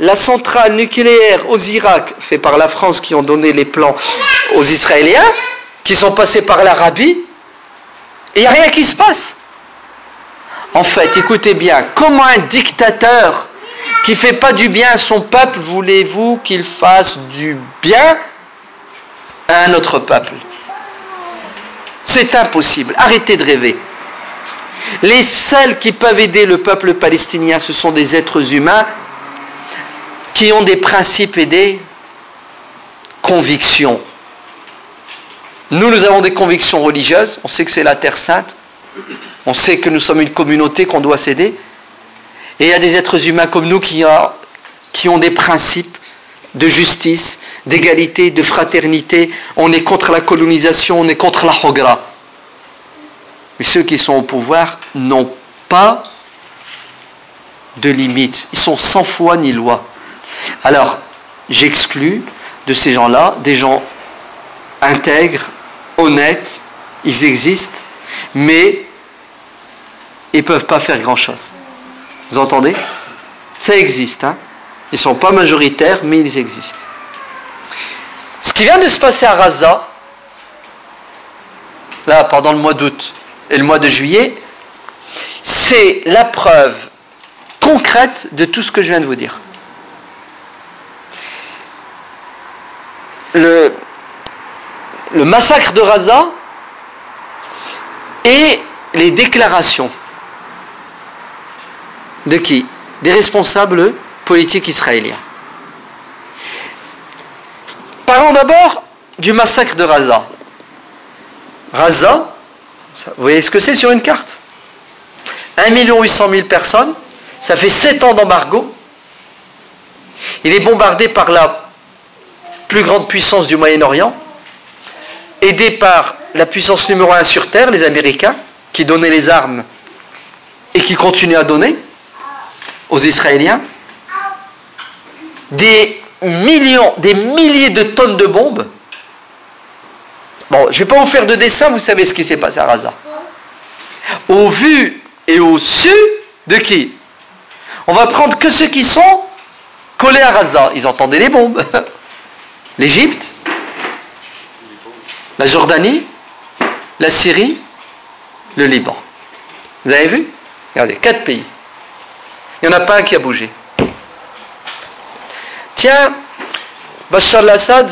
la centrale nucléaire aux Irak, fait par la France qui ont donné les plans aux Israéliens, qui sont passés par l'Arabie, il n'y a rien qui se passe. En fait, écoutez bien, comment un dictateur qui fait pas du bien à son peuple, voulez-vous qu'il fasse du bien à un autre peuple? C'est impossible. Arrêtez de rêver. Les seuls qui peuvent aider le peuple palestinien, ce sont des êtres humains qui ont des principes et des convictions. Nous, nous avons des convictions religieuses, on sait que c'est la terre sainte, on sait que nous sommes une communauté qu'on doit s'aider, et il y a des êtres humains comme nous qui, qui ont des principes de justice, d'égalité, de fraternité. On est contre la colonisation, on est contre la hogra. Mais ceux qui sont au pouvoir n'ont pas de limite. Ils sont sans foi ni loi. Alors, j'exclus de ces gens-là des gens intègres, honnêtes, ils existent, mais ils ne peuvent pas faire grand-chose. Vous entendez? Ça existe. Hein ils ne sont pas majoritaires, mais ils existent. Ce qui vient de se passer à Raza, là, pendant le mois d'août et le mois de juillet, c'est la preuve concrète de tout ce que je viens de vous dire. Le, le massacre de Raza et les déclarations de qui? Des responsables politiques israéliens. Parlons d'abord du massacre de Raza. Raza, vous voyez ce que c'est sur une carte? 1 800 000 personnes, ça fait 7 ans d'embargo. Il est bombardé par la plus grande puissance du Moyen-Orient, aidé par la puissance numéro 1 sur Terre, les Américains, qui donnaient les armes et qui continuent à donner aux Israéliens. Des millions, des milliers de tonnes de bombes. Bon, je ne vais pas vous faire de dessin, vous savez ce qui s'est passé à Raza. Au vu et au su de qui? On va prendre que ceux qui sont collés à Raza. Ils entendaient les bombes. L'Égypte, la Jordanie, la Syrie, le Liban. Vous avez vu? Regardez, quatre pays. Il n'y en a pas un qui a bougé. Tiens, Bachar al-Assad,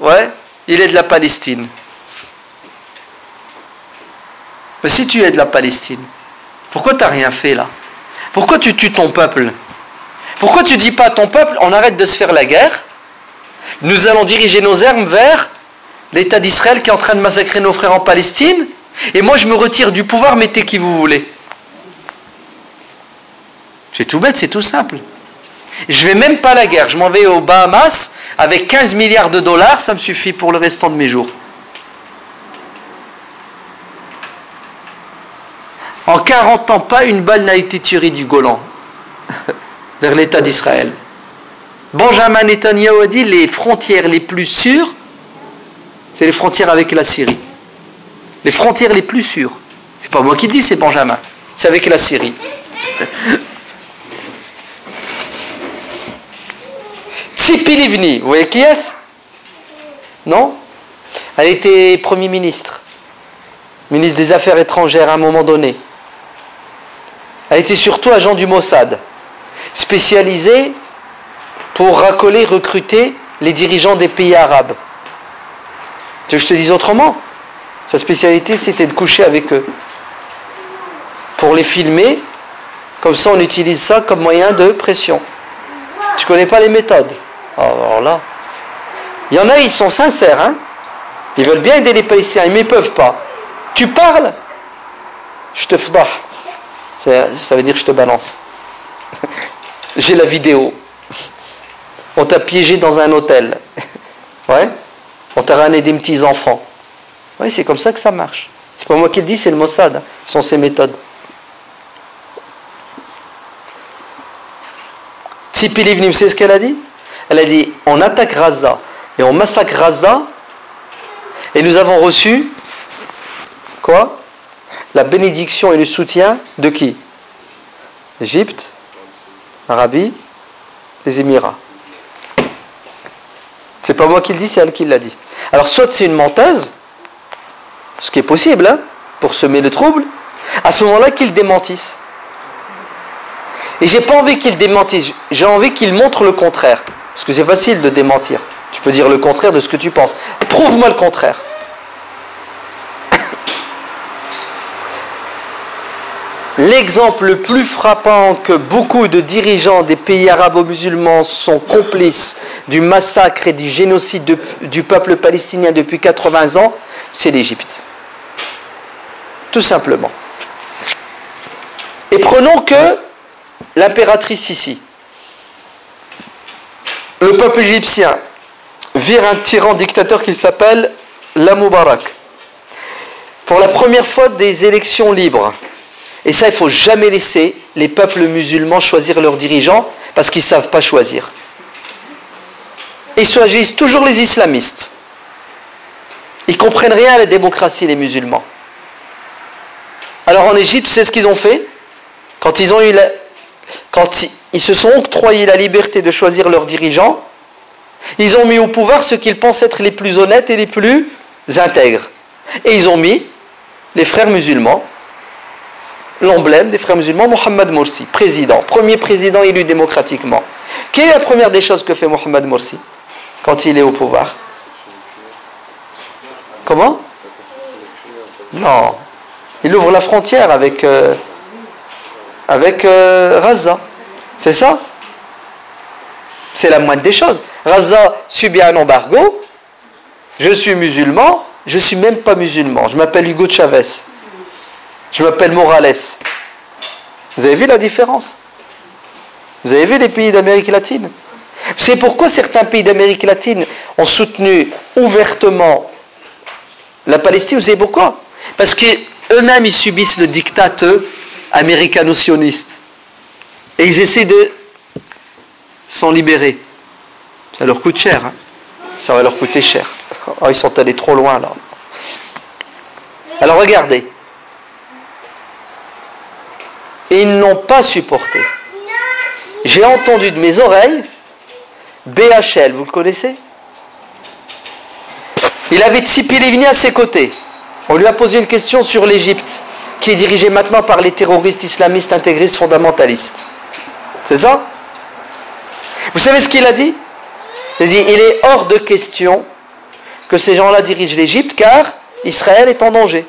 ouais, il est de la Palestine. Mais si tu es de la Palestine, pourquoi tu n'as rien fait là? Pourquoi tu tues ton peuple? Pourquoi tu dis pas à ton peuple, on arrête de se faire la guerre, nous allons diriger nos armes vers l'État d'Israël qui est en train de massacrer nos frères en Palestine, et moi je me retire du pouvoir, mettez qui vous voulez. C'est tout bête, c'est tout simple. Je vais même pas à la guerre, je m'en vais aux Bahamas avec 15 milliards de dollars, ça me suffit pour le restant de mes jours. En 40 ans, pas une balle n'a été tirée du Golan vers l'État d'Israël. Benjamin Netanyahu a dit les frontières les plus sûres, c'est les frontières avec la Syrie. Les frontières les plus sûres. C'est pas moi qui le dis, c'est Benjamin. C'est avec la Syrie. Tzipi Livni, vous voyez qui est-ce? Non? Elle était Premier ministre, ministre des Affaires étrangères à un moment donné. Elle était surtout agent du Mossad, spécialisé pour racoler, recruter les dirigeants des pays arabes. Que je te dise autrement? Sa spécialité, c'était de coucher avec eux. Pour les filmer, comme ça on utilise ça comme moyen de pression. Tu connais pas les méthodes? Alors là, il y en a, ils sont sincères, hein? Ils veulent bien aider les Palestiniens, mais ils ne peuvent pas. Tu parles, je te fdah. Ça veut dire je te balance. J'ai la vidéo. On t'a piégé dans un hôtel. Ouais On t'a ramené des petits enfants. Oui, c'est comme ça que ça marche. C'est pas moi qui le dis, c'est le Mossad. Ce sont ses méthodes. Tzipi Livni, vous savez ce qu'elle a dit? Elle a dit on attaque Raza et on massacre Raza et nous avons reçu quoi? La bénédiction et le soutien de qui? Égypte, Arabie, les Émirats. C'est pas moi qui le dis, c'est elle qui l'a dit. Alors soit c'est une menteuse, ce qui est possible, hein, pour semer le trouble, à ce moment-là qu'ils démentissent. Et j'ai pas envie qu'ils démentissent, j'ai envie qu'ils montrent le contraire. Parce que c'est facile de démentir. Tu peux dire le contraire de ce que tu penses. Prouve-moi le contraire. L'exemple le plus frappant que beaucoup de dirigeants des pays arabo-musulmans sont complices du massacre et du génocide du peuple palestinien depuis 80 ans, c'est l'Égypte. Tout simplement. Et prenons que l'impératrice ici. le peuple égyptien vire un tyran dictateur qui s'appelle la Moubarak. Pour la première fois, des élections libres. Et ça, il ne faut jamais laisser les peuples musulmans choisir leurs dirigeants parce qu'ils ne savent pas choisir. Ils choisissent toujours les islamistes. Ils comprennent rien à la démocratie, les musulmans. Alors en Égypte, c'est ce qu'ils ont fait quand ils quand ils se sont octroyés la liberté de choisir leurs dirigeants. Ils ont mis au pouvoir ceux qu'ils pensent être les plus honnêtes et les plus intègres. Et ils ont mis les frères musulmans, l'emblème des frères musulmans, Mohamed Morsi, président, premier président élu démocratiquement. Quelle est la première des choses que fait Mohamed Morsi quand il est au pouvoir? Comment? Non. Il ouvre la frontière avec, euh, avec euh, Raza. C'est ça? C'est la moindre des choses. Raza subit un embargo. Je suis musulman. Je ne suis même pas musulman. Je m'appelle Hugo Chavez. Je m'appelle Morales. Vous avez vu la différence? Vous avez vu les pays d'Amérique latine? C'est pourquoi certains pays d'Amérique latine ont soutenu ouvertement la Palestine. Vous savez pourquoi? Parce qu'eux-mêmes, ils subissent le diktat américano-sioniste. Et ils essaient de s'en libérer. Ça leur coûte cher. Hein. Ça va leur coûter cher. Oh, ils sont allés trop loin là. Alors regardez. Ils n'ont pas supporté. J'ai entendu de mes oreilles BHL, vous le connaissez? Il avait Tsipilevni à ses côtés. On lui a posé une question sur l'Égypte, qui est dirigée maintenant par les terroristes islamistes intégristes fondamentalistes. C'est ça? Vous savez ce qu'il a dit? Il a dit il est hors de question que ces gens-là dirigent l'Égypte car Israël est en danger.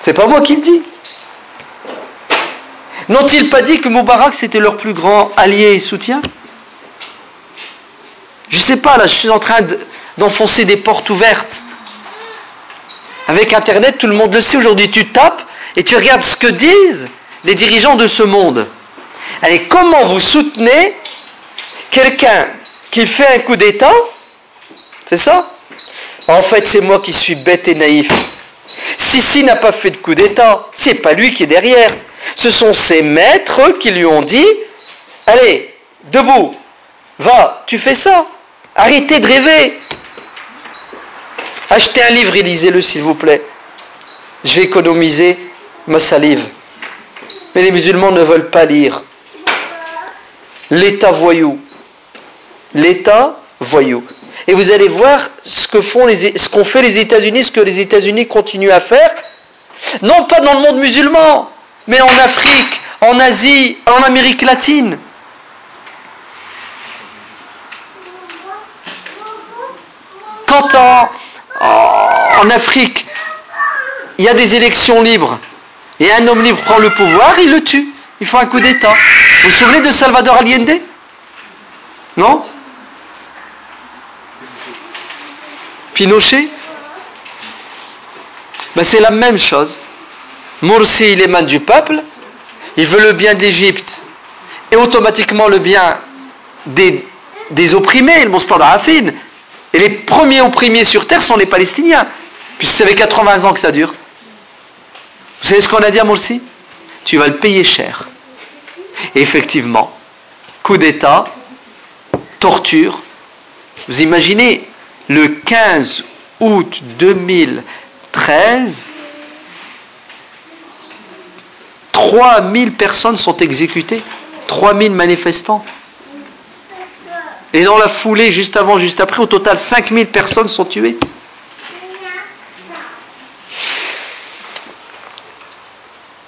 C'est pas moi qui le dis. N'ont-ils pas dit que Moubarak c'était leur plus grand allié et soutien? Je ne sais pas, là, je suis en train d'enfoncer des portes ouvertes. Avec Internet, tout le monde le sait aujourd'hui. Tu tapes et tu regardes ce que disent les dirigeants de ce monde. Allez, comment vous soutenez quelqu'un qui fait un coup d'État? C'est ça? En fait, c'est moi qui suis bête et naïf. Sissi n'a pas fait de coup d'État. C'est pas lui qui est derrière. Ce sont ses maîtres qui lui ont dit Allez, debout, va, tu fais ça. Arrêtez de rêver. Achetez un livre et lisez-le, s'il vous plaît. Je vais économiser ma salive. Mais les musulmans ne veulent pas lire. L'État voyou. L'État voyou. Et vous allez voir ce que font ce qu'ont fait les États-Unis, ce que les États-Unis continuent à faire. Non pas dans le monde musulman, mais en Afrique, en Asie, en Amérique latine. Quand en, en Afrique, il y a des élections libres, et un homme libre prend le pouvoir, il le tue. Il faut un coup d'État. Vous vous souvenez de Salvador Allende? Non? Pinochet? Ben, C'est la même chose. Morsi, il émane du peuple, il veut le bien de l'Égypte et automatiquement le bien des, des opprimés, le Mostadafin. Et les premiers opprimés sur terre sont les Palestiniens, puisque ça fait 80 ans que ça dure. Vous savez ce qu'on a dit à Morsi? Tu vas le payer cher. Et effectivement, coup d'État, torture. Vous imaginez le 15 août 2013, 3000 personnes sont exécutées, 3000 manifestants. Et dans la foulée, juste avant, juste après, au total, 5000 personnes sont tuées.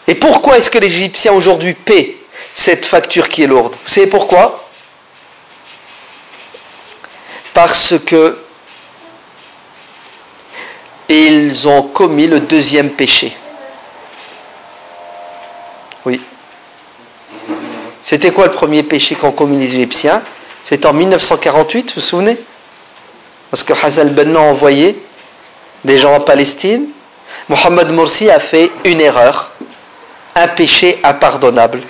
Et pourquoi est-ce que les Égyptiens aujourd'hui paient cette facture qui est lourde? Vous savez pourquoi? Parce que ils ont commis le deuxième péché. Oui. C'était quoi le premier péché qu'ont commis les Égyptiens C'était en 1948, vous vous souvenez? Parce que Hazal Benna a envoyé des gens en Palestine. Mohamed Morsi a fait une erreur, un péché impardonnable.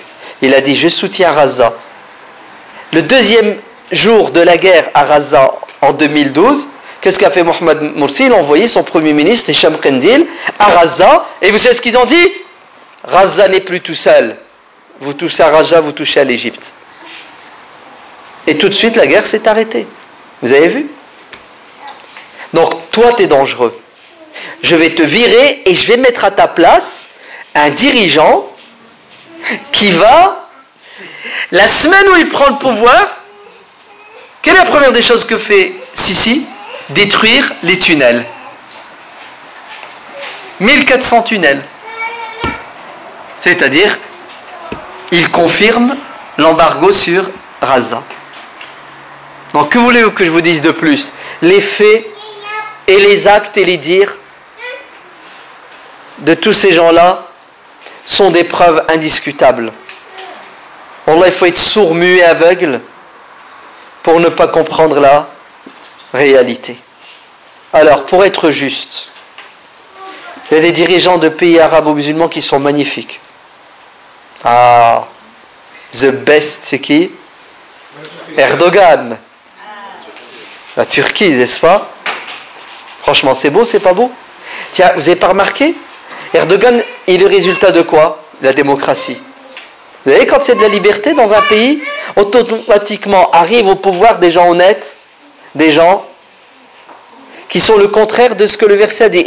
Il a dit Je soutiens Raza. Le deuxième jour de la guerre à Gaza en 2012, qu'est-ce qu'a fait Mohamed Morsi? Il a envoyé son premier ministre, Hicham Kendil, à Gaza. Et vous savez ce qu'ils ont dit? Gaza n'est plus tout seul. Vous touchez à Raja, vous touchez à l'Égypte. Et tout de suite, la guerre s'est arrêtée. Vous avez vu? Donc, toi, tu es dangereux. Je vais te virer et je vais mettre à ta place un dirigeant qui va, la semaine où il prend le pouvoir, quelle est la première des choses que fait Sisi? Détruire les tunnels. 1400 tunnels. C'est-à-dire, il confirme l'embargo sur Raza. Donc, que voulez-vous que je vous dise de plus? Les faits et les actes et les dires de tous ces gens-là sont des preuves indiscutables. Il faut être sourd, muet, aveugle pour ne pas comprendre la réalité. Alors, pour être juste, il y a des dirigeants de pays arabes ou musulmans qui sont magnifiques. Ah, the best, c'est qui? Erdogan. La Turquie, n'est-ce pas? Franchement, c'est beau, c'est pas beau? Tiens, vous n'avez pas remarqué? Erdogan est le résultat de quoi? La démocratie. Vous voyez, quand il a de la liberté dans un pays, automatiquement arrivent au pouvoir des gens honnêtes, des gens qui sont le contraire de ce que le verset dit.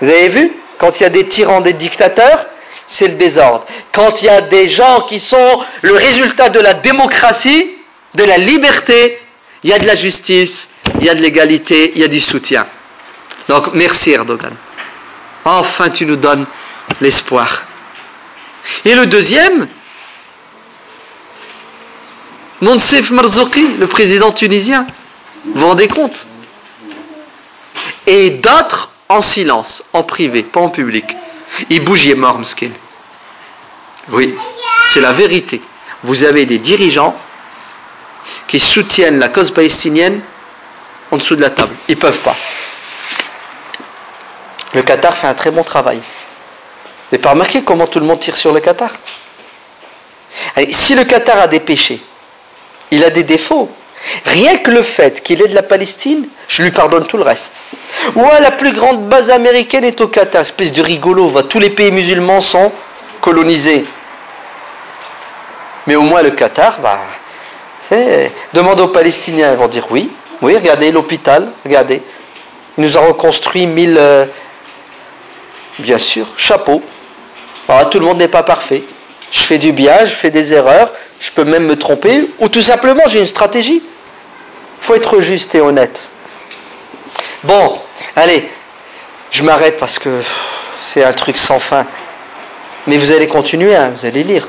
Vous avez vu? Quand il y a des tyrans, des dictateurs, c'est le désordre. Quand il y a des gens qui sont le résultat de la démocratie, de la liberté, il y a de la justice, il y a de l'égalité, il y a du soutien. Donc merci Erdogan. Enfin tu nous donnes l'espoir. Et le deuxième, Monsef Marzouki, le président tunisien. Vous vous rendez compte? Et d'autres en silence, en privé, pas en public. Il bouge, il mort. Oui, c'est la vérité. Vous avez des dirigeants qui soutiennent la cause palestinienne en dessous de la table. Ils ne peuvent pas. Le Qatar fait un très bon travail. Vous n'avez pas remarqué comment tout le monde tire sur le Qatar? Si le Qatar a des péchés, il a des défauts. Rien que le fait qu'il ait de la Palestine, je lui pardonne tout le reste. Ouais, la plus grande base américaine est au Qatar, espèce de rigolo, tous les pays musulmans sont colonisés. Mais au moins le Qatar, bah, demande aux Palestiniens, ils vont dire oui, oui, regardez l'hôpital, regardez. Il nous a reconstruit mille... Euh, bien sûr, chapeau. Alors, tout le monde n'est pas parfait. Je fais du bien, je fais des erreurs, je peux même me tromper, ou tout simplement j'ai une stratégie. Il faut être juste et honnête. Bon, allez, je m'arrête parce que c'est un truc sans fin. Mais vous allez continuer, hein, vous allez lire.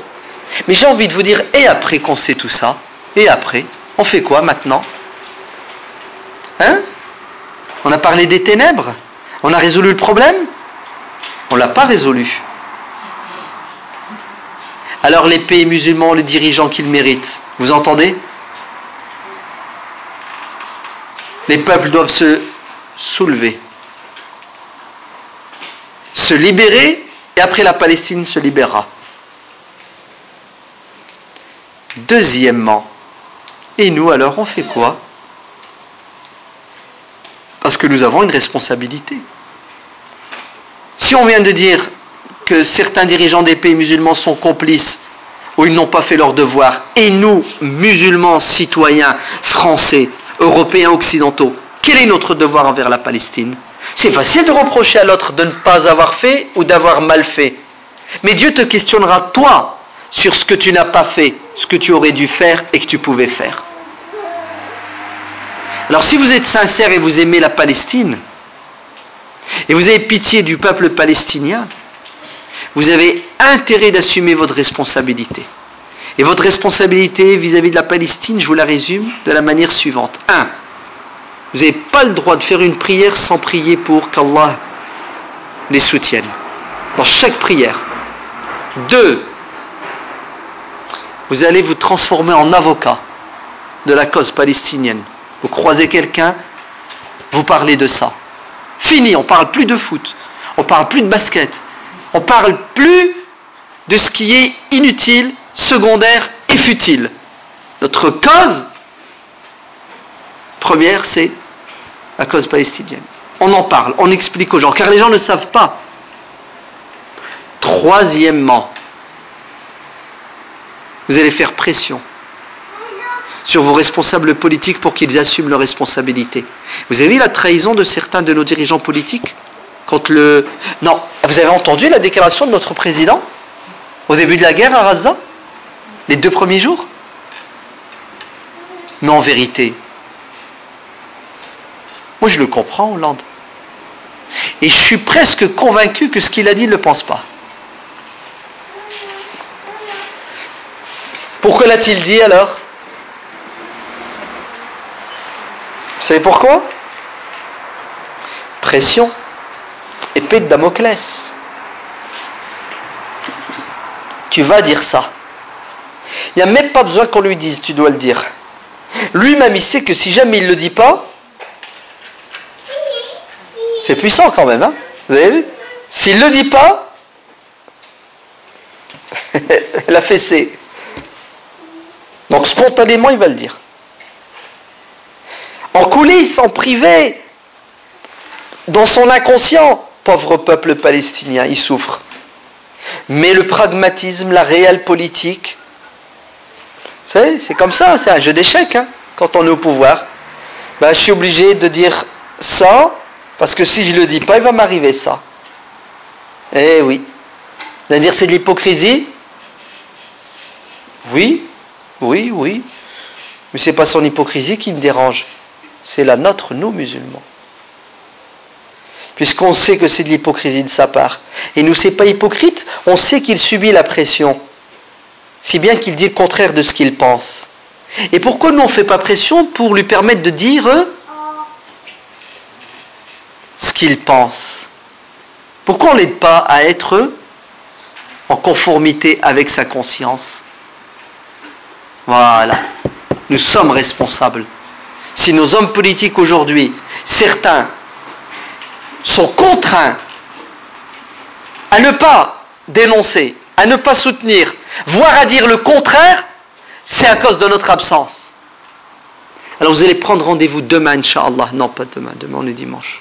Mais j'ai envie de vous dire, et après qu'on sait tout ça, et après, on fait quoi maintenant? Hein? On a parlé des ténèbres? On a résolu le problème? On ne l'a pas résolu. Alors les pays musulmans, les dirigeants qu'ils méritent, vous entendez? Les peuples doivent se soulever, se libérer, et après la Palestine se libérera. Deuxièmement, et nous alors on fait quoi? Parce que nous avons une responsabilité. Si on vient de dire que certains dirigeants des pays musulmans sont complices ou ils n'ont pas fait leur devoir, et nous, musulmans, citoyens, français, européens, occidentaux, quel est notre devoir envers la Palestine? C'est facile de reprocher à l'autre de ne pas avoir fait ou d'avoir mal fait. Mais Dieu te questionnera, toi, sur ce que tu n'as pas fait, ce que tu aurais dû faire et que tu pouvais faire. Alors si vous êtes sincère et vous aimez la Palestine, et vous avez pitié du peuple palestinien, vous avez intérêt d'assumer votre responsabilité. Et votre responsabilité vis-à-vis de la Palestine, je vous la résume de la manière suivante. 1. Vous n'avez pas le droit de faire une prière sans prier pour qu'Allah les soutienne. Dans chaque prière. 2. Vous allez vous transformer en avocat de la cause palestinienne. Vous croisez quelqu'un, vous parlez de ça. Fini, on parle plus de foot, on parle plus de basket, on parle plus de ce qui est inutile, secondaire et futile. Notre cause première, c'est la cause palestinienne. On en parle, on explique aux gens, car les gens ne savent pas. Troisièmement, vous allez faire pression sur vos responsables politiques pour qu'ils assument leurs responsabilités. Vous avez vu la trahison de certains de nos dirigeants politiques? Le... Non, vous avez entendu la déclaration de notre président au début de la guerre à Gaza Les deux premiers jours? Mais en vérité, moi je le comprends, Hollande. Et je suis presque convaincu que ce qu'il a dit, il ne le pense pas. Pourquoi l'a-t-il dit alors? Vous savez pourquoi? Pression, épée de Damoclès. Tu vas dire ça. Il n'y a même pas besoin qu'on lui dise, tu dois le dire. Lui-même, il sait que si jamais il ne le dit pas, c'est puissant quand même, hein Vous avez S'il ne le dit pas, la fessée. Donc spontanément, il va le dire. En coulisses, en privé, dans son inconscient, pauvre peuple palestinien, il souffre. Mais le pragmatisme, la réelle politique, c'est comme ça, c'est un jeu d'échecs hein, quand on est au pouvoir. Ben, je suis obligé de dire ça, parce que si je ne le dis pas, il va m'arriver ça. Eh oui. Vous allez dire c'est de l'hypocrisie? Oui, oui, oui. Mais ce n'est pas son hypocrisie qui me dérange. C'est la nôtre, nous, musulmans. Puisqu'on sait que c'est de l'hypocrisie de sa part. Et nous, c'est pas hypocrite, on sait qu'il subit la pression. Si bien qu'il dit le contraire de ce qu'il pense. Et pourquoi nous, on ne fait pas pression pour lui permettre de dire ce qu'il pense? Pourquoi on l'aide pas à être en conformité avec sa conscience? Voilà. Nous sommes responsables. Si nos hommes politiques aujourd'hui, certains, sont contraints à ne pas dénoncer, à ne pas soutenir, voire à dire le contraire, c'est à cause de notre absence. Alors vous allez prendre rendez-vous demain, Inch'Allah. Non, pas demain, demain on est dimanche.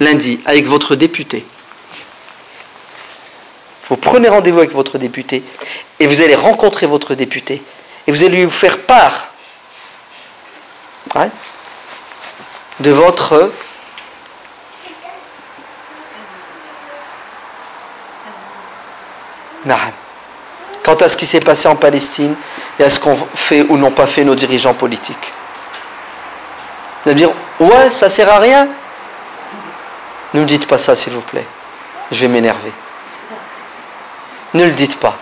Lundi, avec votre député. Vous prenez rendez-vous avec votre député et vous allez rencontrer votre député et vous allez lui faire part de votre quant à ce qui s'est passé en Palestine et à ce qu'ont fait ou n'ont pas fait nos dirigeants politiques. Allez dire, ouais, ça sert à rien. Ne me dites pas ça, s'il vous plaît. Je vais m'énerver. Ne le dites pas.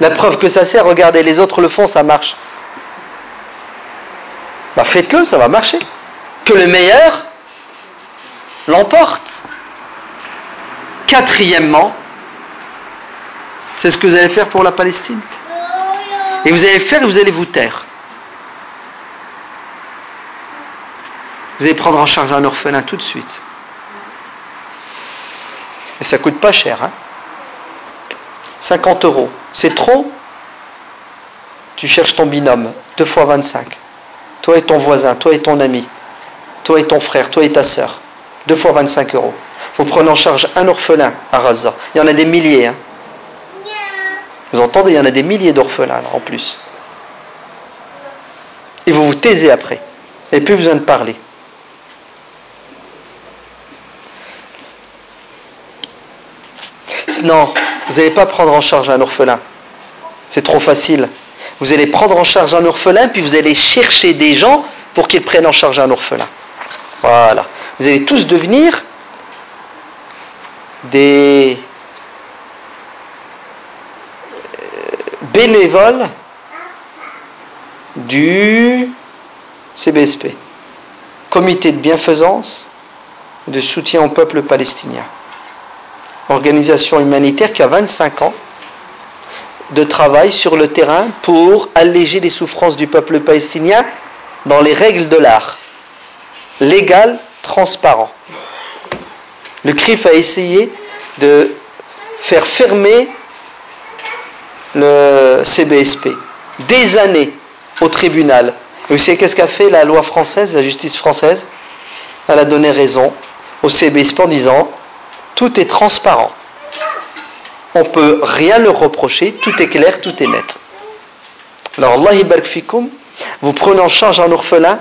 La preuve que ça sert, regardez, les autres le font, ça marche. Bah faites-le, ça va marcher. Que le meilleur l'emporte. Quatrièmement, c'est ce que vous allez faire pour la Palestine? Et vous allez faire et vous allez vous taire. Vous allez prendre en charge un orphelin tout de suite. Et ça coûte pas cher, hein? 50 euros. C'est trop? Tu cherches ton binôme, 2 fois 25. Toi et ton voisin, toi et ton ami, toi et ton frère, toi et ta sœur. 2 fois 25 euros. Vous prenez en charge un orphelin à Raza. Il y en a des milliers. Hein. Vous entendez, il y en a des milliers d'orphelins en plus. Et vous vous taisez après. Et plus besoin de parler. Non, vous n'allez pas prendre en charge un orphelin. C'est trop facile. Vous allez prendre en charge un orphelin, puis vous allez chercher des gens pour qu'ils prennent en charge un orphelin. Voilà. Vous allez tous devenir des bénévoles du CBSP, Comité de bienfaisance et de soutien au peuple palestinien organisation humanitaire qui a 25 ans de travail sur le terrain pour alléger les souffrances du peuple palestinien dans les règles de l'art. Légal, transparent. Le CRIF a essayé de faire fermer le, CBSP, des années au tribunal. Vous savez qu'est-ce qu'a fait la loi française, la justice française? Elle a donné raison au CBSP en disant tout est transparent. On peut rien leur reprocher, tout est clair, tout est net. Alors Allah vous prenez en charge un orphelin,